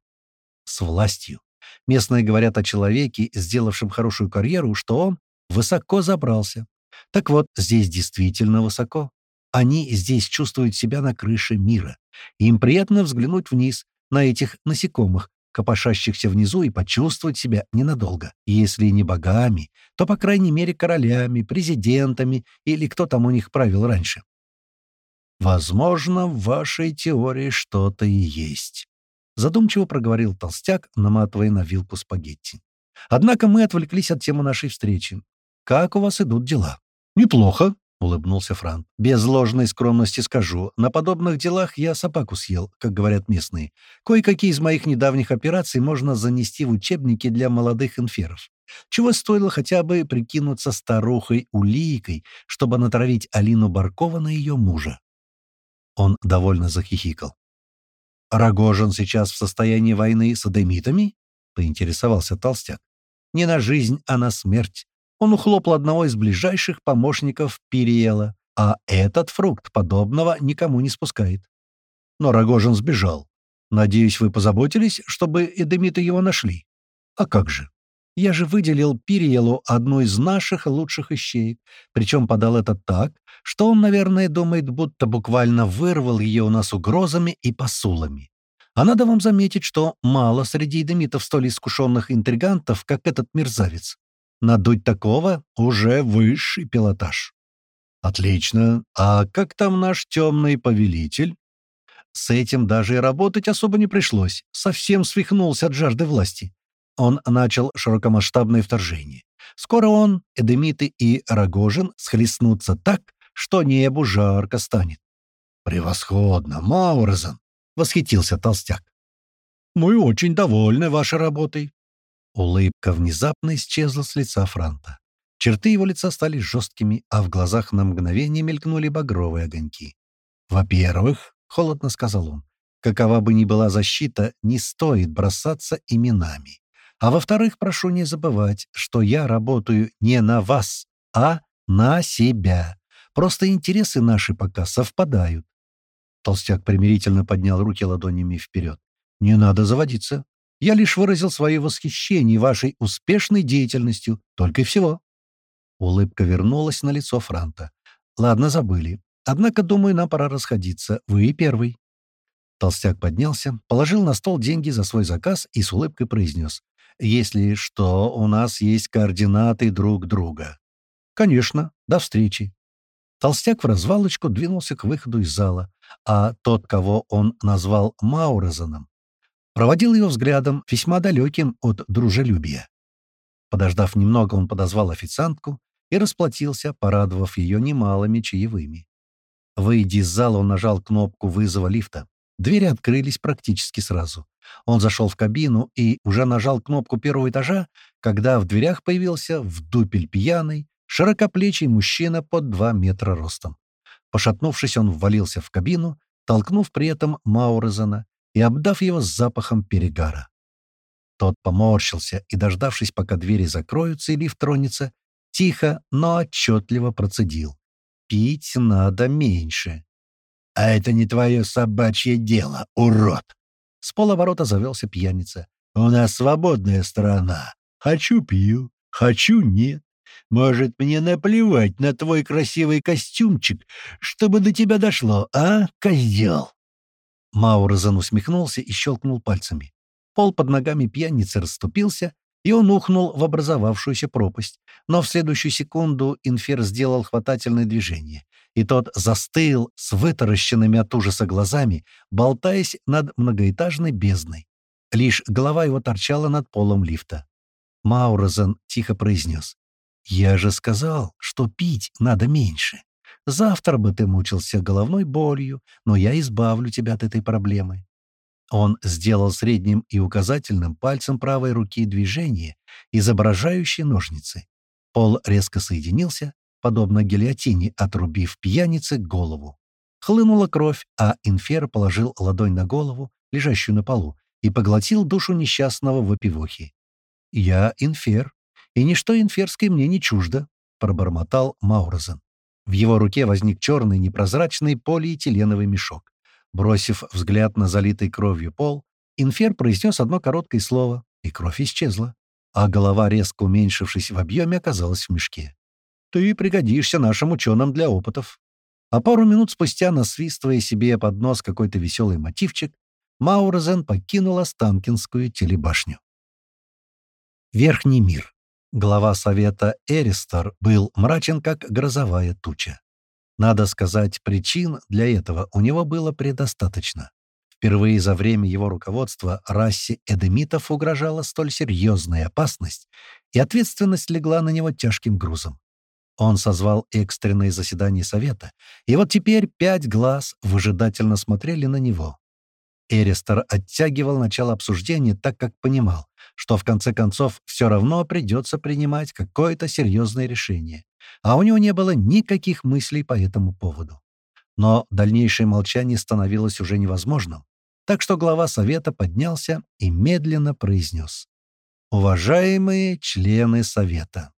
С властью. Местные говорят о человеке, сделавшем хорошую карьеру, что он высоко забрался. Так вот, здесь действительно высоко. Они здесь чувствуют себя на крыше мира. Им приятно взглянуть вниз на этих насекомых, копошащихся внизу, и почувствовать себя ненадолго. Если не богами, то, по крайней мере, королями, президентами или кто там у них правил раньше. «Возможно, в вашей теории что-то и есть», — задумчиво проговорил толстяк, наматывая на вилку спагетти. «Однако мы отвлеклись от темы нашей встречи. Как у вас идут дела?» «Неплохо», — улыбнулся Франк. «Без ложной скромности скажу, на подобных делах я собаку съел, как говорят местные. Кое-какие из моих недавних операций можно занести в учебники для молодых инферов. Чего стоило хотя бы прикинуться старухой-уликой, чтобы натравить Алину Баркова на ее мужа?» Он довольно захихикал. «Рогожин сейчас в состоянии войны с адемитами?» — поинтересовался толстяк. «Не на жизнь, а на смерть. Он ухлопал одного из ближайших помощников Периела, а этот фрукт подобного никому не спускает. Но Рогожин сбежал. Надеюсь, вы позаботились, чтобы эдемиты его нашли. А как же? Я же выделил Пириелу одну из наших лучших ищеек, причем подал это так, что он, наверное, думает, будто буквально вырвал ее у нас угрозами и посулами. А надо вам заметить, что мало среди эдемитов столь искушенных интригантов, как этот мерзавец. Надуть такого — уже высший пилотаж. Отлично. А как там наш темный повелитель? С этим даже и работать особо не пришлось. Совсем свихнулся от жажды власти он начал широкомасштабное вторжение. Скоро он, Эдемиты и Рогожин схлестнутся так, что небу жарко станет. «Превосходно, Маурзен!» — восхитился толстяк. «Мы очень довольны вашей работой». Улыбка внезапно исчезла с лица Франта. Черты его лица стали жесткими, а в глазах на мгновение мелькнули багровые огоньки. «Во-первых, — холодно сказал он, — какова бы ни была защита, не стоит бросаться именами. А во-вторых, прошу не забывать, что я работаю не на вас, а на себя. Просто интересы наши пока совпадают. Толстяк примирительно поднял руки ладонями вперед. «Не надо заводиться. Я лишь выразил свое восхищение вашей успешной деятельностью, только и всего». Улыбка вернулась на лицо Франта. «Ладно, забыли. Однако, думаю, нам пора расходиться. Вы первый». Толстяк поднялся, положил на стол деньги за свой заказ и с улыбкой произнес. Если что, у нас есть координаты друг друга. Конечно, до встречи. Толстяк в развалочку двинулся к выходу из зала, а тот, кого он назвал Маурезаном, проводил его взглядом, весьма далеким от дружелюбия. Подождав немного, он подозвал официантку и расплатился, порадовав ее немалыми чаевыми. Выйдя из зала, он нажал кнопку вызова лифта. Двери открылись практически сразу. Он зашел в кабину и уже нажал кнопку первого этажа, когда в дверях появился вдупель пьяный, широкоплечий мужчина под два метра ростом. Пошатнувшись, он ввалился в кабину, толкнув при этом Маурезена и обдав его запахом перегара. Тот поморщился и, дождавшись, пока двери закроются и лифт тронется, тихо, но отчетливо процедил. «Пить надо меньше». «А это не твое собачье дело, урод!» С полоборота завелся пьяница. «У нас свободная страна. Хочу — пью, хочу — нет. Может, мне наплевать на твой красивый костюмчик, чтобы до тебя дошло, а, козел?» Маурозен усмехнулся и щелкнул пальцами. Пол под ногами пьяницы расступился, и он ухнул в образовавшуюся пропасть. Но в следующую секунду инфер сделал хватательное движение и тот застыл с вытаращенными от ужаса глазами, болтаясь над многоэтажной бездной. Лишь голова его торчала над полом лифта. Маурозен тихо произнес. «Я же сказал, что пить надо меньше. Завтра бы ты мучился головной болью, но я избавлю тебя от этой проблемы». Он сделал средним и указательным пальцем правой руки движение, изображающее ножницы. Пол резко соединился, подобно гильотине, отрубив пьянице голову. Хлынула кровь, а инфер положил ладонь на голову, лежащую на полу, и поглотил душу несчастного в опивохе. «Я инфер, и ничто инферское мне не чуждо», — пробормотал Маурозен. В его руке возник черный непрозрачный полиэтиленовый мешок. Бросив взгляд на залитый кровью пол, инфер произнес одно короткое слово, и кровь исчезла, а голова, резко уменьшившись в объеме, оказалась в мешке. Ты пригодишься нашим ученым для опытов». а пару минут спустя, насвистывая себе под нос какой-то веселый мотивчик, Маурезен покинула Станкинскую телебашню. Верхний мир. Глава совета Эристер был мрачен, как грозовая туча. Надо сказать, причин для этого у него было предостаточно. Впервые за время его руководства расе эдемитов угрожала столь серьезная опасность, и ответственность легла на него тяжким грузом. Он созвал экстренное заседание совета, и вот теперь пять глаз выжидательно смотрели на него. Эристер оттягивал начало обсуждения, так как понимал, что в конце концов все равно придется принимать какое-то серьезное решение, а у него не было никаких мыслей по этому поводу. Но дальнейшее молчание становилось уже невозможным, так что глава совета поднялся и медленно произнес. «Уважаемые члены совета,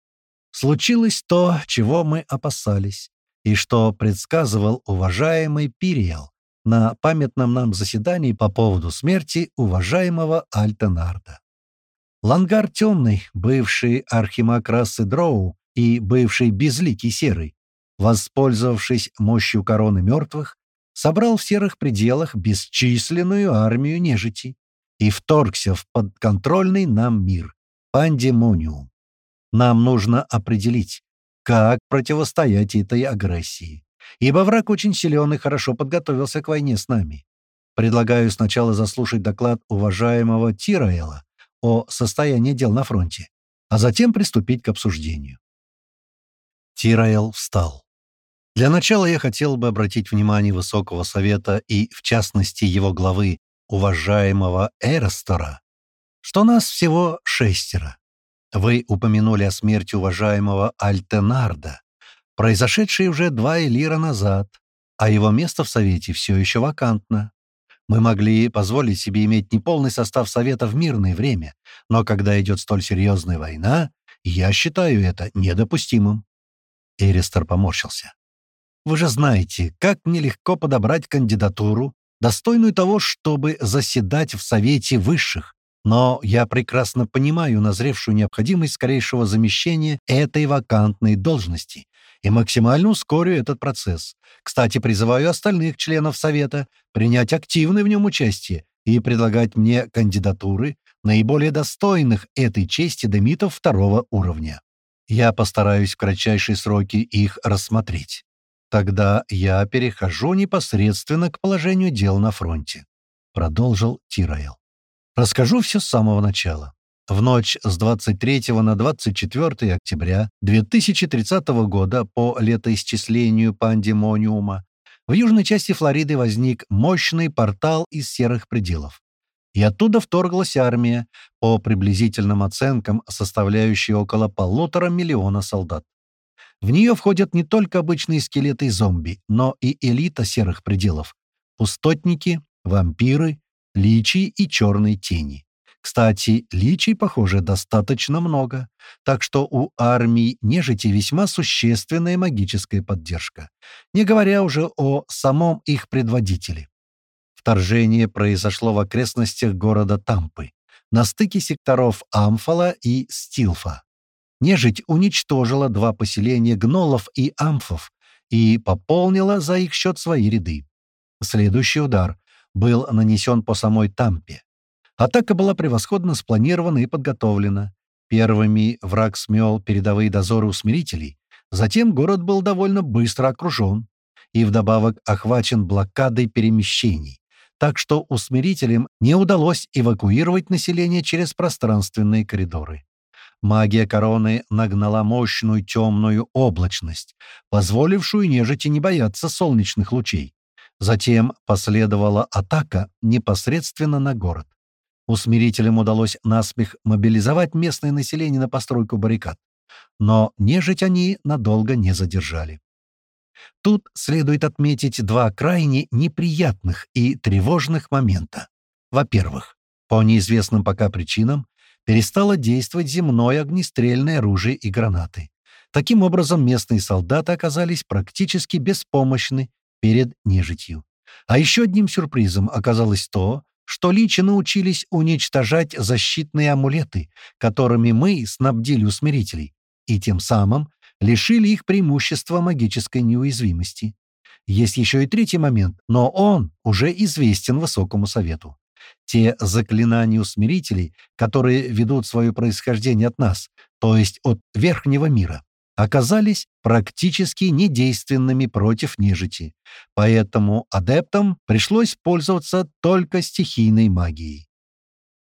случилось то, чего мы опасались, и что предсказывал уважаемый Пириал, на памятном нам заседании по поводу смерти уважаемого Альтенарда. Лангар Темный, бывший архимаг расы Дроу и бывший Безликий Серый, воспользовавшись мощью короны мертвых, собрал в серых пределах бесчисленную армию нежити и вторгся в подконтрольный нам мир — Пандемониум. Нам нужно определить, как противостоять этой агрессии ибо враг очень силен и хорошо подготовился к войне с нами. Предлагаю сначала заслушать доклад уважаемого Тираэла о состоянии дел на фронте, а затем приступить к обсуждению. Тираэл встал. Для начала я хотел бы обратить внимание Высокого Совета и, в частности, его главы, уважаемого Эростера, что нас всего шестеро. Вы упомянули о смерти уважаемого Альтенарда, произошедший уже два элира назад, а его место в Совете все еще вакантно. Мы могли позволить себе иметь неполный состав Совета в мирное время, но когда идет столь серьезная война, я считаю это недопустимым. Эристер поморщился. «Вы же знаете, как нелегко подобрать кандидатуру, достойную того, чтобы заседать в Совете Высших, но я прекрасно понимаю назревшую необходимость скорейшего замещения этой вакантной должности и максимально ускорю этот процесс. Кстати, призываю остальных членов Совета принять активное в нем участие и предлагать мне кандидатуры наиболее достойных этой чести демитов второго уровня. Я постараюсь в кратчайшие сроки их рассмотреть. Тогда я перехожу непосредственно к положению дел на фронте», — продолжил Тирайл. «Расскажу все с самого начала. В ночь с 23 на 24 октября 2030 года по летоисчислению пандемониума в южной части Флориды возник мощный портал из серых пределов. И оттуда вторглась армия, по приблизительным оценкам составляющая около полутора миллиона солдат. В нее входят не только обычные скелеты и зомби, но и элита серых пределов — пустотники, вампиры, личи и черные тени. Кстати, личий, похоже, достаточно много, так что у армии нежити весьма существенная магическая поддержка, не говоря уже о самом их предводителе. Вторжение произошло в окрестностях города Тампы, на стыке секторов Амфала и Стилфа. Нежить уничтожила два поселения гнолов и амфов и пополнила за их счет свои ряды. Следующий удар был нанесен по самой Тампе. Атака была превосходно спланирована и подготовлена. Первыми враг смел передовые дозоры усмирителей, затем город был довольно быстро окружен и вдобавок охвачен блокадой перемещений, так что усмирителям не удалось эвакуировать население через пространственные коридоры. Магия короны нагнала мощную темную облачность, позволившую нежити не бояться солнечных лучей. Затем последовала атака непосредственно на город. Усмирителям удалось наспех мобилизовать местное население на постройку баррикад. Но нежить они надолго не задержали. Тут следует отметить два крайне неприятных и тревожных момента. Во-первых, по неизвестным пока причинам перестало действовать земное огнестрельное оружие и гранаты. Таким образом, местные солдаты оказались практически беспомощны перед нежитью. А еще одним сюрпризом оказалось то, что личи научились уничтожать защитные амулеты, которыми мы снабдили усмирителей, и тем самым лишили их преимущества магической неуязвимости. Есть еще и третий момент, но он уже известен Высокому Совету. Те заклинания усмирителей, которые ведут свое происхождение от нас, то есть от верхнего мира, оказались практически недейственными против нежити, поэтому адептам пришлось пользоваться только стихийной магией.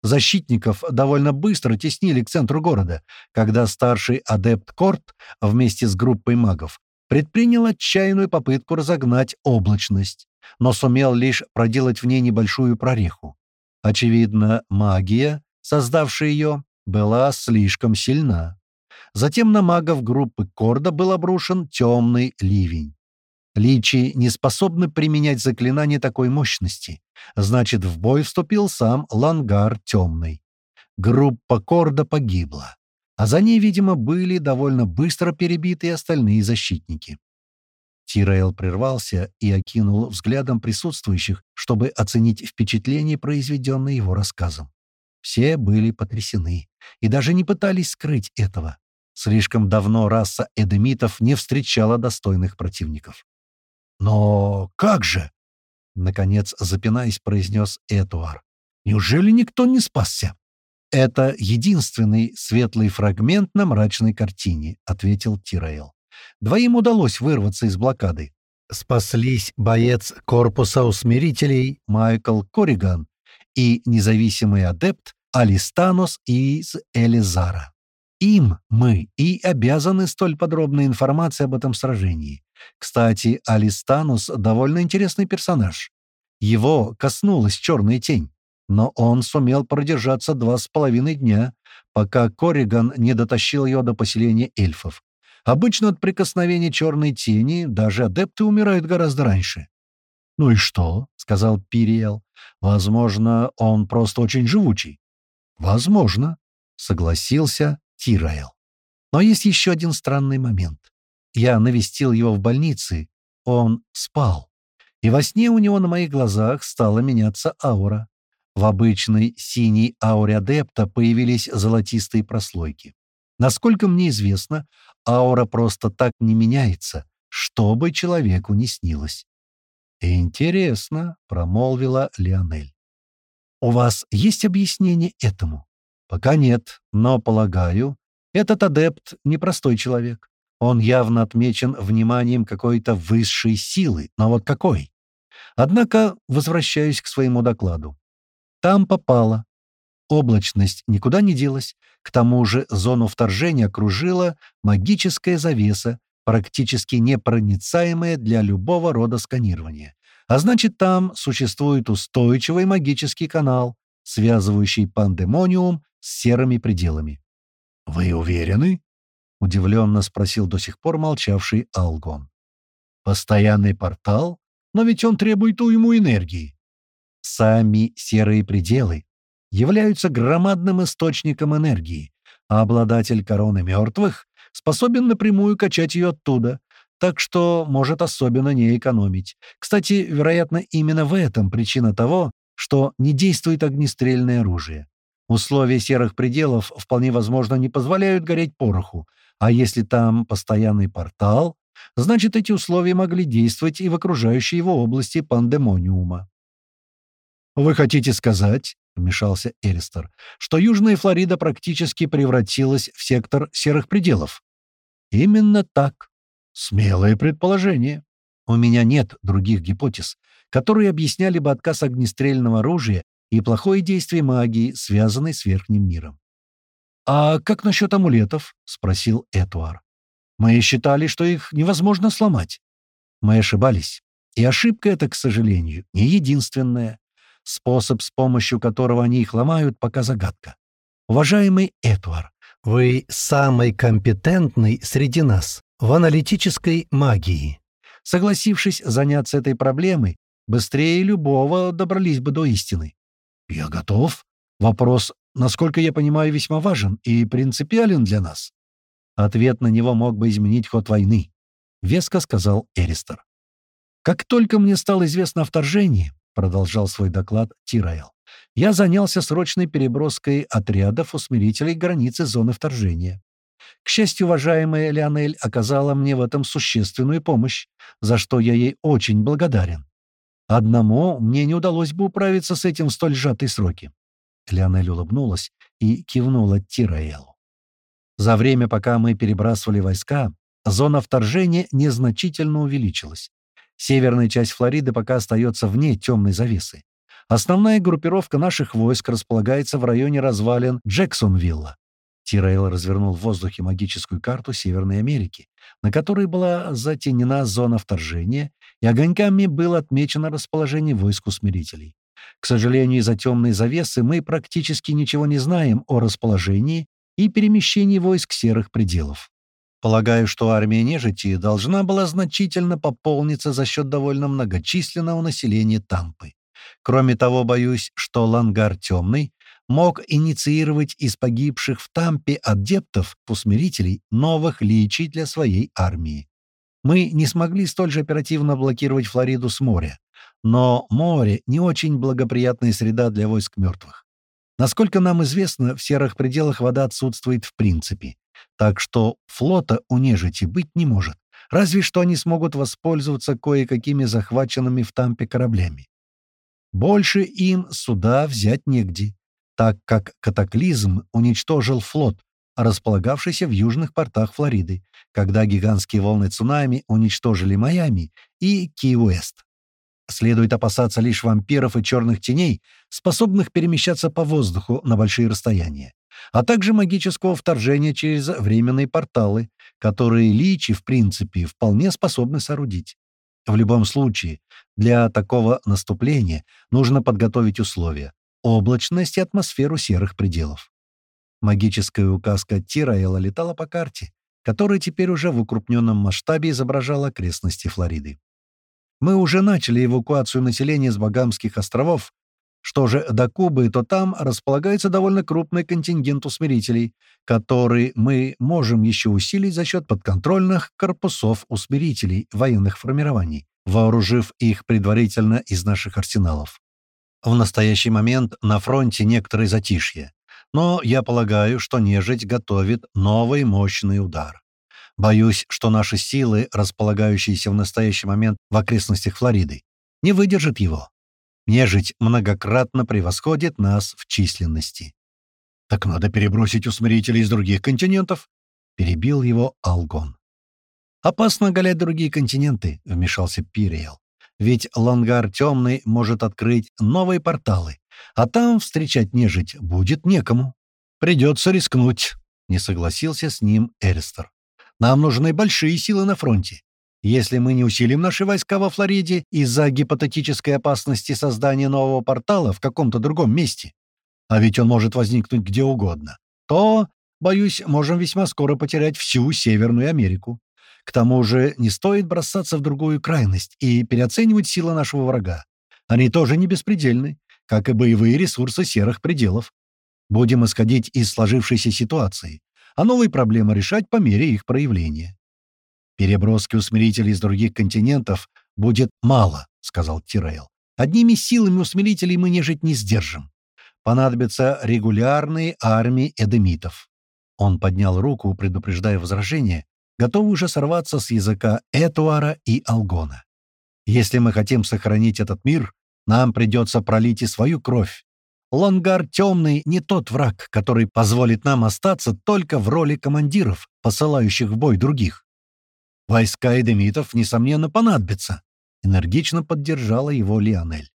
Защитников довольно быстро теснили к центру города, когда старший адепт Корт вместе с группой магов предпринял отчаянную попытку разогнать облачность, но сумел лишь проделать в ней небольшую прореху. Очевидно, магия, создавшая ее, была слишком сильна. Затем на магов группы Корда был обрушен темный ливень. Личи не способны применять заклинания такой мощности. Значит, в бой вступил сам Лангар Темный. Группа Корда погибла. А за ней, видимо, были довольно быстро перебиты остальные защитники. Тираэл прервался и окинул взглядом присутствующих, чтобы оценить впечатление, произведенное его рассказом. Все были потрясены и даже не пытались скрыть этого. Слишком давно раса эдемитов не встречала достойных противников. «Но как же?» — наконец, запинаясь, произнес Этуар. «Неужели никто не спасся?» «Это единственный светлый фрагмент на мрачной картине», — ответил Тираэл. «Двоим удалось вырваться из блокады. Спаслись боец корпуса усмирителей Майкл Кориган и независимый адепт Алистанос из Элизара. Им мы и обязаны столь подробной информацией об этом сражении. Кстати, Алистанус довольно интересный персонаж. Его коснулась черная тень, но он сумел продержаться два с половиной дня, пока Кориган не дотащил его до поселения эльфов. Обычно от прикосновения черной тени даже адепты умирают гораздо раньше. «Ну и что?» — сказал Пириэл. «Возможно, он просто очень живучий». «Возможно», — согласился Тираэл. Но есть еще один странный момент. Я навестил его в больнице. Он спал. И во сне у него на моих глазах стала меняться аура. В обычной синей ауре адепта появились золотистые прослойки. Насколько мне известно, аура просто так не меняется, что бы человеку не снилось. «Интересно», — промолвила Леонель. «У вас есть объяснение этому?» «Пока нет, но, полагаю, этот адепт — непростой человек. Он явно отмечен вниманием какой-то высшей силы, но вот какой? Однако возвращаюсь к своему докладу. Там попало. Облачность никуда не делась. К тому же зону вторжения окружила магическая завеса, практически непроницаемая для любого рода сканирования. А значит, там существует устойчивый магический канал, связывающий пандемониум с серыми пределами. «Вы уверены?» — удивленно спросил до сих пор молчавший Алгон. «Постоянный портал? Но ведь он требует уйму энергии». Сами серые пределы являются громадным источником энергии, а обладатель короны мертвых способен напрямую качать ее оттуда, так что может особенно не экономить. Кстати, вероятно, именно в этом причина того, что не действует огнестрельное оружие. Условия серых пределов вполне возможно не позволяют гореть пороху, а если там постоянный портал, значит, эти условия могли действовать и в окружающей его области пандемониума. «Вы хотите сказать, — вмешался Эристер, — что Южная Флорида практически превратилась в сектор серых пределов?» «Именно так. Смелое предположение. У меня нет других гипотез, которые объясняли бы отказ огнестрельного оружия и плохое действие магии, связанной с верхним миром. «А как насчет амулетов?» — спросил Этуар. «Мы считали, что их невозможно сломать». Мы ошибались. И ошибка эта, к сожалению, не единственная. Способ, с помощью которого они их ломают, пока загадка. Уважаемый Этуар, вы самый компетентный среди нас в аналитической магии. Согласившись заняться этой проблемой, быстрее любого добрались бы до истины. «Я готов. Вопрос, насколько я понимаю, весьма важен и принципиален для нас». Ответ на него мог бы изменить ход войны, — веско сказал Эристер. «Как только мне стало известно о вторжении, — продолжал свой доклад Тираэл, — я занялся срочной переброской отрядов усмирителей границы зоны вторжения. К счастью, уважаемая Леонель оказала мне в этом существенную помощь, за что я ей очень благодарен. Одному мне не удалось бы управиться с этим в столь сжатые сроки. Леонель улыбнулась и кивнула Тираэлу. За время, пока мы перебрасывали войска, зона вторжения незначительно увеличилась. Северная часть Флориды пока остается вне темной завесы. Основная группировка наших войск располагается в районе развалин Джексонвилла. Тирайл развернул в воздухе магическую карту Северной Америки, на которой была затенена зона вторжения, и огоньками было отмечено расположение войск усмирителей. К сожалению, из-за темной завесы мы практически ничего не знаем о расположении и перемещении войск серых пределов. Полагаю, что армия нежити должна была значительно пополниться за счет довольно многочисленного населения Тампы. Кроме того, боюсь, что Лангар Темный мог инициировать из погибших в Тампе адептов, усмирителей, новых личий для своей армии. Мы не смогли столь же оперативно блокировать Флориду с моря, но море — не очень благоприятная среда для войск мертвых. Насколько нам известно, в серых пределах вода отсутствует в принципе, так что флота у нежити быть не может, разве что они смогут воспользоваться кое-какими захваченными в Тампе кораблями. Больше им суда взять негде, так как катаклизм уничтожил флот, располагавшийся в южных портах Флориды, когда гигантские волны цунами уничтожили Майами и Ки-Уэст. Следует опасаться лишь вампиров и черных теней, способных перемещаться по воздуху на большие расстояния, а также магического вторжения через временные порталы, которые личи, в принципе, вполне способны соорудить. В любом случае, для такого наступления нужно подготовить условия — облачность и атмосферу серых пределов. Магическая указка Тираэла летала по карте, которая теперь уже в укрупненном масштабе изображала окрестности Флориды. Мы уже начали эвакуацию населения с Багамских островов. Что же до Кубы, то там располагается довольно крупный контингент усмирителей, который мы можем еще усилить за счет подконтрольных корпусов усмирителей военных формирований, вооружив их предварительно из наших арсеналов. В настоящий момент на фронте некоторые затишье, но я полагаю, что нежить готовит новый мощный удар. Боюсь, что наши силы, располагающиеся в настоящий момент в окрестностях Флориды, не выдержат его. Нежить многократно превосходит нас в численности. «Так надо перебросить усмирителей из других континентов», — перебил его Алгон. «Опасно оголять другие континенты», — вмешался Пириэл. «Ведь Лангар Темный может открыть новые порталы, а там встречать нежить будет некому. Придется рискнуть», — не согласился с ним Эристер. Нам нужны большие силы на фронте. Если мы не усилим наши войска во Флориде из-за гипотетической опасности создания нового портала в каком-то другом месте, а ведь он может возникнуть где угодно, то, боюсь, можем весьма скоро потерять всю Северную Америку. К тому же не стоит бросаться в другую крайность и переоценивать силы нашего врага. Они тоже не беспредельны, как и боевые ресурсы серых пределов. Будем исходить из сложившейся ситуации, а новые проблемы решать по мере их проявления. «Переброски усмирителей из других континентов будет мало», — сказал Тирейл. «Одними силами усмирителей мы нежить не сдержим. Понадобятся регулярные армии эдемитов». Он поднял руку, предупреждая возражение, готовый уже сорваться с языка Этуара и Алгона. «Если мы хотим сохранить этот мир, нам придется пролить и свою кровь, Лангар Темный не тот враг, который позволит нам остаться только в роли командиров, посылающих в бой других. Войска эдемитов, несомненно, понадобятся. Энергично поддержала его Лионель.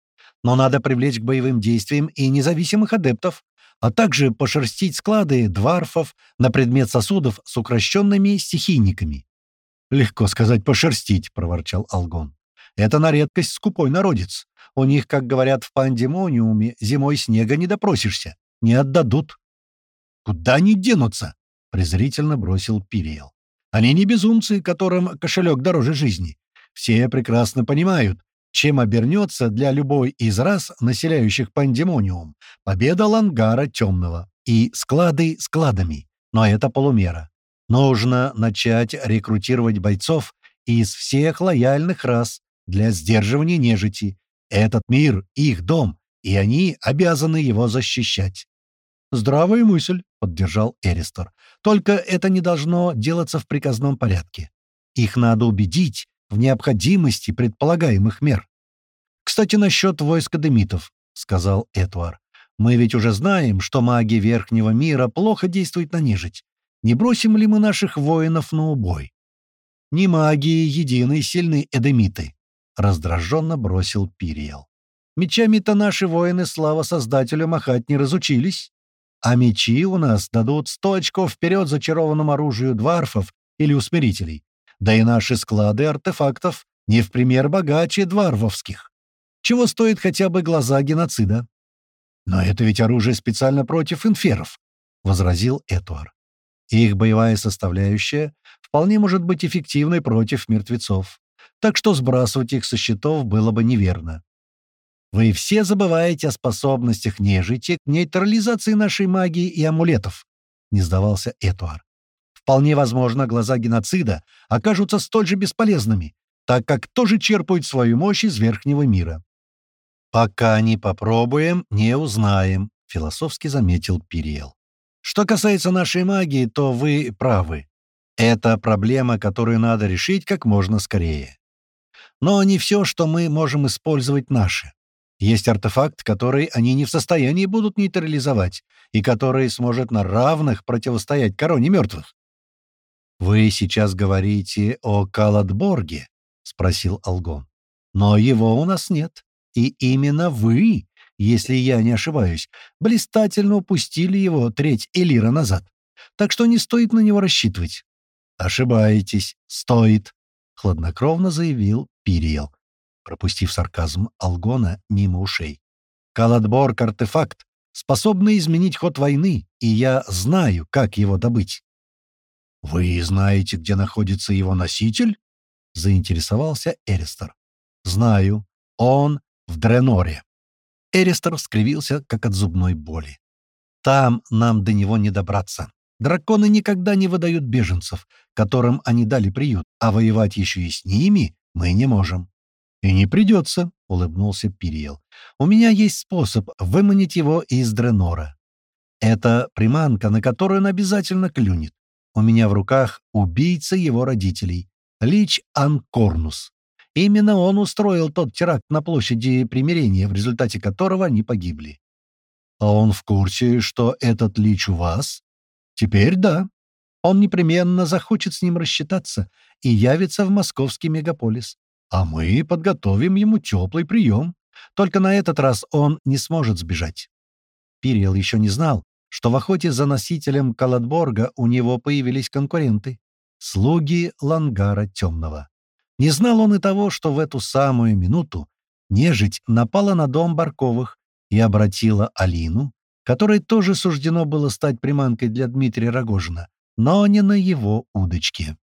Но надо привлечь к боевым действиям и независимых адептов, а также пошерстить склады дварфов на предмет сосудов с укращенными стихийниками. «Легко сказать «пошерстить», — проворчал Алгон. «Это на редкость скупой народец. У них, как говорят в пандемониуме, зимой снега не допросишься. Не отдадут. «Куда они денутся?» — презрительно бросил Пириел. «Они не безумцы, которым кошелек дороже жизни. Все прекрасно понимают, чем обернется для любой из рас, населяющих пандемониум, победа Лангара Темного и склады складами. Но это полумера. Нужно начать рекрутировать бойцов из всех лояльных рас для сдерживания нежити, этот мир — их дом, и они обязаны его защищать. «Здравая мысль», — поддержал Эристер. Только это не должно делаться в приказном порядке. Их надо убедить в необходимости предполагаемых мер. «Кстати, насчет войска демитов», — сказал Этуар. «Мы ведь уже знаем, что маги Верхнего мира плохо действуют на нежить. Не бросим ли мы наших воинов на убой?» «Не магии единой сильны эдемиты», — раздраженно бросил Пириел. «Мечами-то наши воины, слава Создателю, махать не разучились. А мечи у нас дадут сто очков вперед зачарованному оружию дварфов или усмирителей. Да и наши склады артефактов не в пример богаче дварвовских. Чего стоит хотя бы глаза геноцида? «Но это ведь оружие специально против инферов», — возразил Этуар. «Их боевая составляющая вполне может быть эффективной против мертвецов, так что сбрасывать их со счетов было бы неверно. Вы все забываете о способностях нежити к нейтрализации нашей магии и амулетов», — не сдавался Этуар. «Вполне возможно, глаза геноцида окажутся столь же бесполезными, так как тоже черпают свою мощь из верхнего мира». «Пока не попробуем, не узнаем», — философски заметил Пириел. «Что касается нашей магии, то вы правы. Это проблема, которую надо решить как можно скорее. Но не все, что мы можем использовать, наше. Есть артефакт, который они не в состоянии будут нейтрализовать, и который сможет на равных противостоять короне мертвых. «Вы сейчас говорите о Каладборге?» — спросил Алгон. «Но его у нас нет. И именно вы, если я не ошибаюсь, блистательно упустили его треть Элира назад. Так что не стоит на него рассчитывать». «Ошибаетесь. Стоит», — хладнокровно заявил Пириел пропустив сарказм Алгона мимо ушей. «Каладборг — артефакт, способный изменить ход войны, и я знаю, как его добыть». «Вы знаете, где находится его носитель?» — заинтересовался Эристер. «Знаю. Он в Дреноре». Эристер скривился, как от зубной боли. «Там нам до него не добраться. Драконы никогда не выдают беженцев, которым они дали приют, а воевать еще и с ними мы не можем. «И не придется», — улыбнулся Пириел. «У меня есть способ выманить его из Дренора. Это приманка, на которую он обязательно клюнет. У меня в руках убийца его родителей, Лич Анкорнус. Именно он устроил тот теракт на площади примирения, в результате которого они погибли. А он в курсе, что этот Лич у вас? Теперь да. Он непременно захочет с ним рассчитаться и явится в московский мегаполис а мы подготовим ему теплый прием. Только на этот раз он не сможет сбежать. Пириел еще не знал, что в охоте за носителем Каладборга у него появились конкуренты — слуги Лангара Темного. Не знал он и того, что в эту самую минуту нежить напала на дом Барковых и обратила Алину, которой тоже суждено было стать приманкой для Дмитрия Рогожина, но не на его удочке.